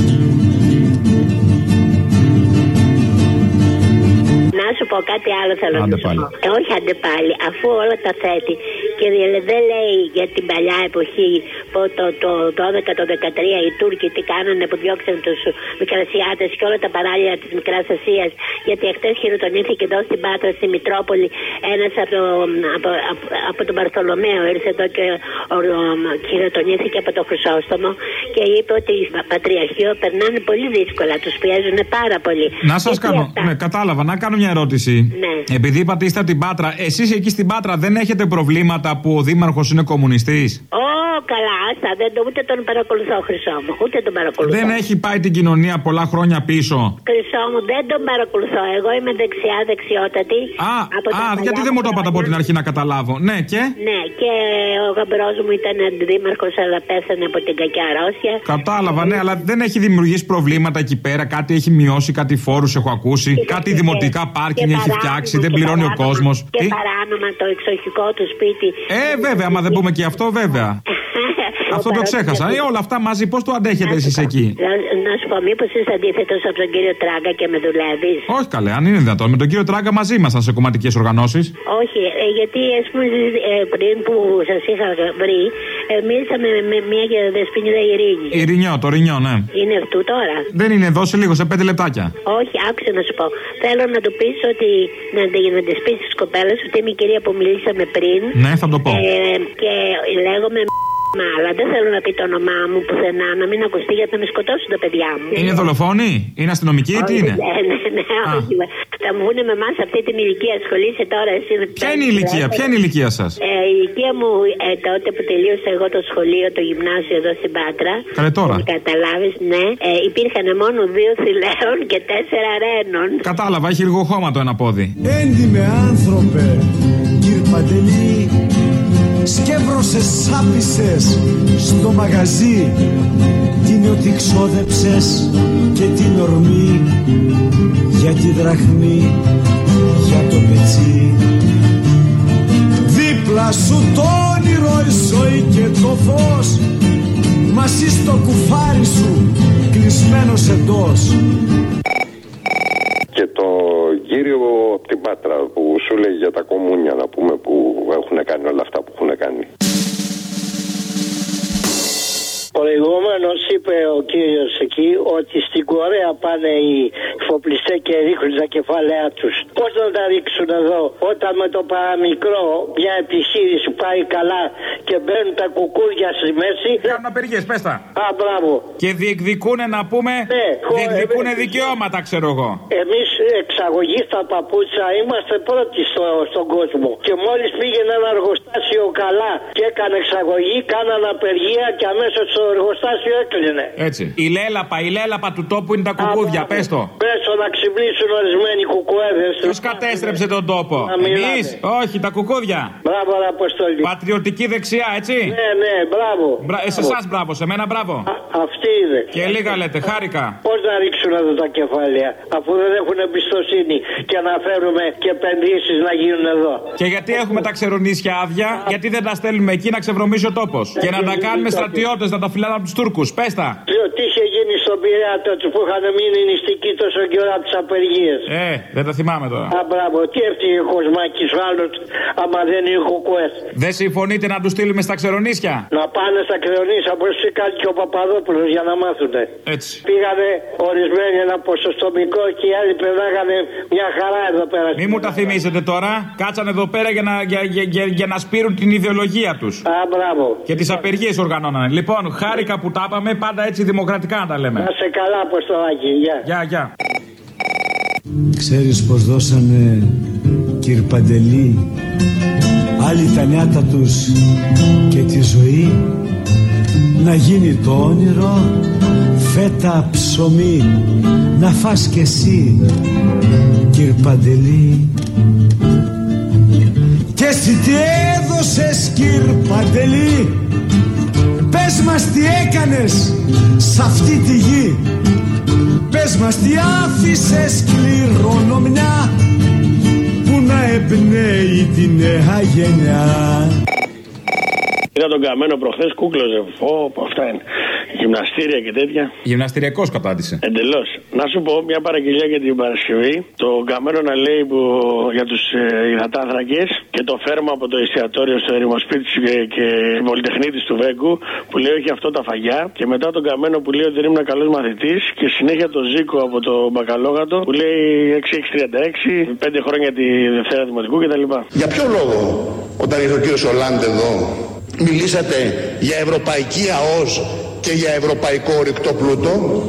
Να σου πω κάτι άλλο θέλω Άντε να σου πάλι. πω. Ε, όχι άντε πάλι, αφού όλα τα θέτει και δι- δεν λέει για την παλιά εποχή που το, το 12, το 13 οι Τούρκοι τι κάνανε που διώξαν τους Μικρασιάτες και όλα τα παράλια της Μικράς Ασίας. Γιατί εχθές χειροτονήθηκε εδώ στην Πάτρα, στη Μητρόπολη, ένας από, το, από, από, από τον Παρθολομαίο. Ήρθε εδώ και ο, ο, χειροτονήθηκε από το Χρυσόστομο και είπε ότι η Πατριαρχείο περνάνε πολύ δύσκολα, τους πιέζουν πάρα πολύ. Να σας Και τι κάνω. αυτά. Ναι, κατάλαβα, να κάνω μια ερώτηση. Ναι. Επειδή είπατε είστε από την Πάτρα, εσείς εκεί στην Πάτρα δεν έχετε προβλήματα που ο Δήμαρχος είναι κομμουνιστής; Καλά, άστα, δεν το, ούτε τον παρακολουθώ, Χρυσό μου. Ούτε τον παρακολουθώ. Δεν έχει πάει την κοινωνία πολλά χρόνια πίσω. Χρυσό μου, δεν τον παρακολουθώ. Εγώ είμαι δεξιά, δεξιότατη. Α, από τα α παλιά γιατί δεν μου το είπατε από την αρχή να καταλάβω. Ναι, και; Ναι, και ο γαμπρός μου ήταν δήμαρχο, αλλά πέθανε από την κακιά αρρώστια. Κατάλαβα, ναι, αλλά δεν έχει δημιουργήσει προβλήματα εκεί πέρα. Κάτι έχει μειώσει, κάτι φόρους έχω ακούσει. Κάτι δημοτικά πάρκινγκ έχει παράνομα, φτιάξει, δεν και πληρώνει ο παράνομα, κόσμος. Και παράνομα το εξοχικό του σπίτι. Ε, βέβαια, άμα δεν πούμε και αυτό, βέβαια. Αυτό το ξέχασα. Ε, όλα αυτά μαζί, πώς το αντέχετε εσείς εκεί; Να, να σου πω, μήπως είσαι αντίθετος από τον κύριο Τράγκα και με δουλεύεις; Όχι καλέ, αν είναι δυνατόν. Με τον κύριο Τράγκα μαζί ήμασταν σε κομματικές οργανώσεις. Όχι, ε, γιατί ας πούμε ε, πριν που σας είχα βρει, ε, μίλησα με, με μια δεσποινίδα Ειρήνη. Ειρηνιό, το ρινιό, ναι. Είναι αυτού τώρα; Δεν είναι εδώ σε λίγο, σε πέντε λεπτάκια. Όχι, άκουσε να σου πω. Θέλω να του πεις ότι. να, να της πεις στις κοπέλες ότι είμαι η κυρία που μιλήσαμε πριν. Ναι, θα το πω. Ε, και λέγομαι Μα, αλλά δεν θέλω να πει το όνομά μου πουθενά, να μην ακουστεί γιατί να με σκοτώσουν τα παιδιά μου. Είναι δολοφόνοι, είναι αστυνομικοί, τι είναι; Ναι, ναι, ναι, όχι. Θα μου πούνε με εμάς αυτή την ηλικία ασχολείσαι τώρα εσύ με Ποια είναι η ηλικία, ποια είναι η ηλικία σας; Ε, η ηλικία μου ε, τότε που τελείωσα εγώ το σχολείο, το γυμνάσιο εδώ στην Πάτρα. Καλέ τώρα. Καταλάβεις, ναι. Ε, υπήρχαν μόνο δύο θηλαίων και τέσσερα ρένων. Κατάλαβα, έχει χώμα το ένα πόδι. Έντιμε άνθρωπε, κύριε Παντελή, σκεύρωσες σάπισες στο μαγαζί την ότι ξόδεψες και την ορμή για τη δραχμή, για το πετσί. Δίπλα σου το όνειρο, η ζωή και το φως μαζί στο κουφάρι σου κλεισμένος εντός. Και το κύριο από την Πάτρα που σου λέει για τα κομμούνια να πούμε που έχουν κάνει όλα αυτά που έχουν κάνει. Προηγουμένω είπε ο κύριος εκεί ότι στην Κορέα πάνε οι φοπλιστές και ρίχνουν τα κεφάλαια τους. Πώς να τα ρίξουν εδώ, όταν με το παραμικρό μια επιχείρηση πάει καλά και μπαίνουν τα κουκούρια στη μέση. Κάνουν απεργίες, πες τα. Α, μπράβο. Και διεκδικούν να πούμε. Ναι, διεκδικούν δικαιώματα, ξέρω εγώ. Εμείς εξαγωγή στα παπούτσα είμαστε πρώτοι στο, στον κόσμο. Και μόλις πήγαινε ένα εργοστάσιο καλά και έκανε εξαγωγή, κάνανε απεργία και αμέσως το εργοστάσιο έκλεινε. Έτσι. Η λέλαπα, η λέλαπα του τόπου είναι τα κουκούδια, πες το. Πέσω να ξυπνήσουν ορισμένοι κουκουέδες. Ποιος κατέστρεψε τον τόπο; Εμείς, όχι, τα κουκούδια. Μπράβο, ρε Αποστολή. Πατριωτική δεξιά, έτσι. Ναι, ναι, μπράβο. Μπρα... Σε εσάς μπράβο, σε μένα μπράβο. Α, αυτή είναι. Και λίγα λέτε, χάρηκα. Πώς να ρίξουν εδώ τα κεφάλαια, αφού δεν έχουν εμπιστοσύνη και να φέρουμε και επενδύσεις να γίνουν εδώ. Και γιατί έχουμε τα ξερονίσια άδεια, γιατί δεν τα στέλνουμε εκεί να ξεβρωμίσει ο τόπος. Και να τα κάνουμε στρατιώτες, να τα φυλάνε από τους Τούρκους. Πες τα. Τι είχε γίνει στον Πειραιά τότε που είχαν μείνει νηστικοί τόσο καιρό από τις απεργίες; Ε, δεν τα θυμάμαι τώρα. Α, μπράβο, τι έφτιαξε ο Κοσμάκης άλλο, άμα δεν είναι ο Κουκουέστ. Δεν συμφωνείτε να τους στείλουμε στα ξερονίσια; Να πάνε στα ξερονίσια όπω κάνει και ο Παπαδόπουλος για να μάθουν. Έτσι. Πήγανε ορισμένοι ένα ποσοστό μικρό και οι άλλοι περνάγανε μια χαρά εδώ πέρα. Μη μου τα θυμίζετε τώρα. Κάτσαν εδώ πέρα για να, για, για, για, για να σπείρουν την ιδεολογία τους. Α, μπράβο. Και τις απεργίες οργανώνανε. Λοιπόν, χάρηκα που τα είπαμε, πάντα έτσι δημοκρατικά να τα λέμε. Να σε καλά, Αποστολάκη. Γεια. Γεια, γεια. Ξέρεις πως δώσανε κύρ Παντελή; Άλλοι τα νιάτα τους και τη ζωή να γίνει το όνειρο φέτα ψωμί να φας κι εσύ κύρ Παντελή και εσύ τι έδωσες κύρ Παντελή; Πες μας τι έκανες σ' αυτή τη γη. Πες μας τι άφησες κληρονομιά Που να εμπνέει τη νέα γενιά Είδα τον καμένο προχθές, κούκλοζε. Ω, αυτά είναι. Γυμναστήρια και τέτοια. Γυμναστηριακός κατάντησε. Εντελώς. Να σου πω μια παραγγελία για την Παρασκευή. Το καμένο να λέει που, για τους ε, υδατάνθρακες και το φέρμα από το εστιατόριο στο ερημοσπίτι και, και πολυτεχνίτης του Βέγκου που λέει όχι αυτό τα φαγιά. Και μετά τον καμένο που λέει ότι δεν ήμουν καλός μαθητής. Και συνέχεια το Ζήκο από το Μπακαλόγατο που λέει 6-6-36, 5 χρόνια τη Δευτέρα Δημοτικού κτλ. Για ποιο λόγο όταν ήρθε ο κύριος Ολάντ εδώ μιλήσατε για ευρωπαϊκή ΑΟΣ και για ευρωπαϊκό ορυκτό πλούτο,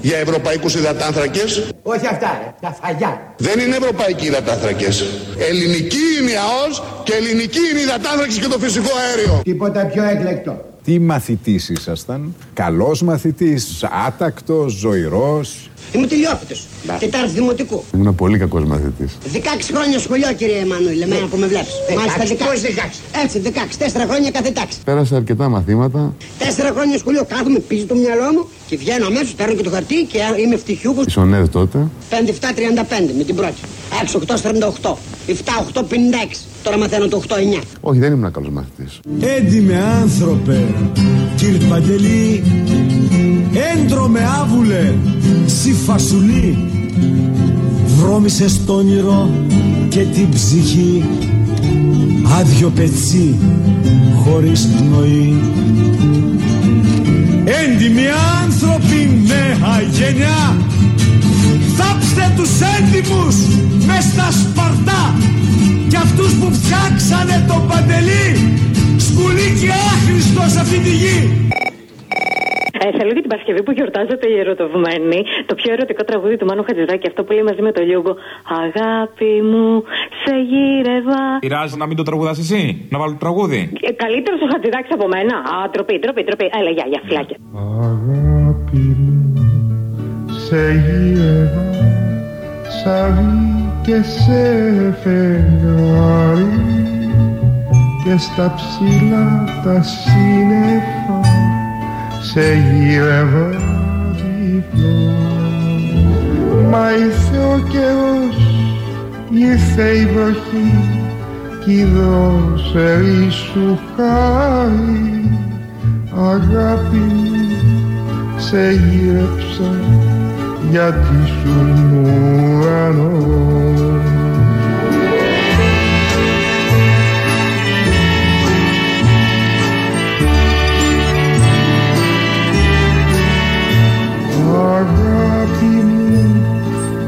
για ευρωπαϊκούς υδατάνθρακες. Όχι αυτά, ρε, τα φαγιά. Δεν είναι ευρωπαϊκοί υδατάνθρακες. Ελληνική είναι η ΑΟΣ και ελληνική είναι η υδατάνθρακες και το φυσικό αέριο. Τίποτα πιο έκλεκτο. Τι μαθητής ήσασταν, καλός μαθητής, άτακτος, ζωηρός; Είμαι τελειόπιτο. Τετάρτη δημοτικού. Ήμουν πολύ κακός μαθητής. 16 χρόνια σχολείο, κύριε Εμμανουήλ, εμένα που με βλέπεις. Μάλιστα 16. Έτσι, 16. Τέσσερα χρόνια κάθε τάξη. Πέρασα αρκετά μαθήματα. Τέσσερα χρόνια σχολείο κάθομαι, πίζει το μυαλό μου και βγαίνω αμέσως, παίρνω και το χαρτί και είμαι ευτυχιούχο. Ισονέδ τότε. 57-35 με την πρώτη. 6-8-48. 7-8-56. Τώρα μαθαίνω το 8-9. Όχι, δεν ήμουν καλός μαθητής. Έντιμε άνθρωπε, κύριε Παντελή, έντρομε άβουλε, σι φασουλή, βρώμησες το όνειρο και την ψυχή, άδειο πετσί, χωρίς πνοή. Έντιμοι άνθρωποι, νέα γενιά, θάψτε τους έντιμους μες στα Σπαρτά και αυτούς που φτιάξανε το Παντελή, σκουλί και άχρηστος σε αυτή τη γη. Ε, θέλω για την Παρασκευή που γιορτάζεται η ερωτευμένη, το πιο ερωτικό τραγούδι του Μάνου Χατζηδάκη, αυτό που λέει μαζί με το Λιούγκο. Αγάπη μου, σε γύρευα. Πειράζει να μην το τραγουδάς εσύ, να βάλω το τραγούδι. Ε, Καλύτερος ο Χατζηδάκης από μένα. Α, τροπή, τροπή, τροπή. Έλα, γεια, γεια, φλάκια. Αγάπη μου, σε γύρευα σαν και σε φεγγάρι και στα ψηλά τα σύννεφα σε γύρευα διπλό. Μα ήρθε ο καιρός, ήρθε η βροχή κι η δρόσερη σου χάρη. Αγάπη μου σε γύρεψα γιατί σου ουρανός. Αγάπη μου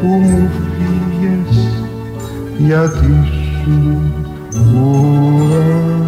που μου φύγες γιατί σου ουρανός.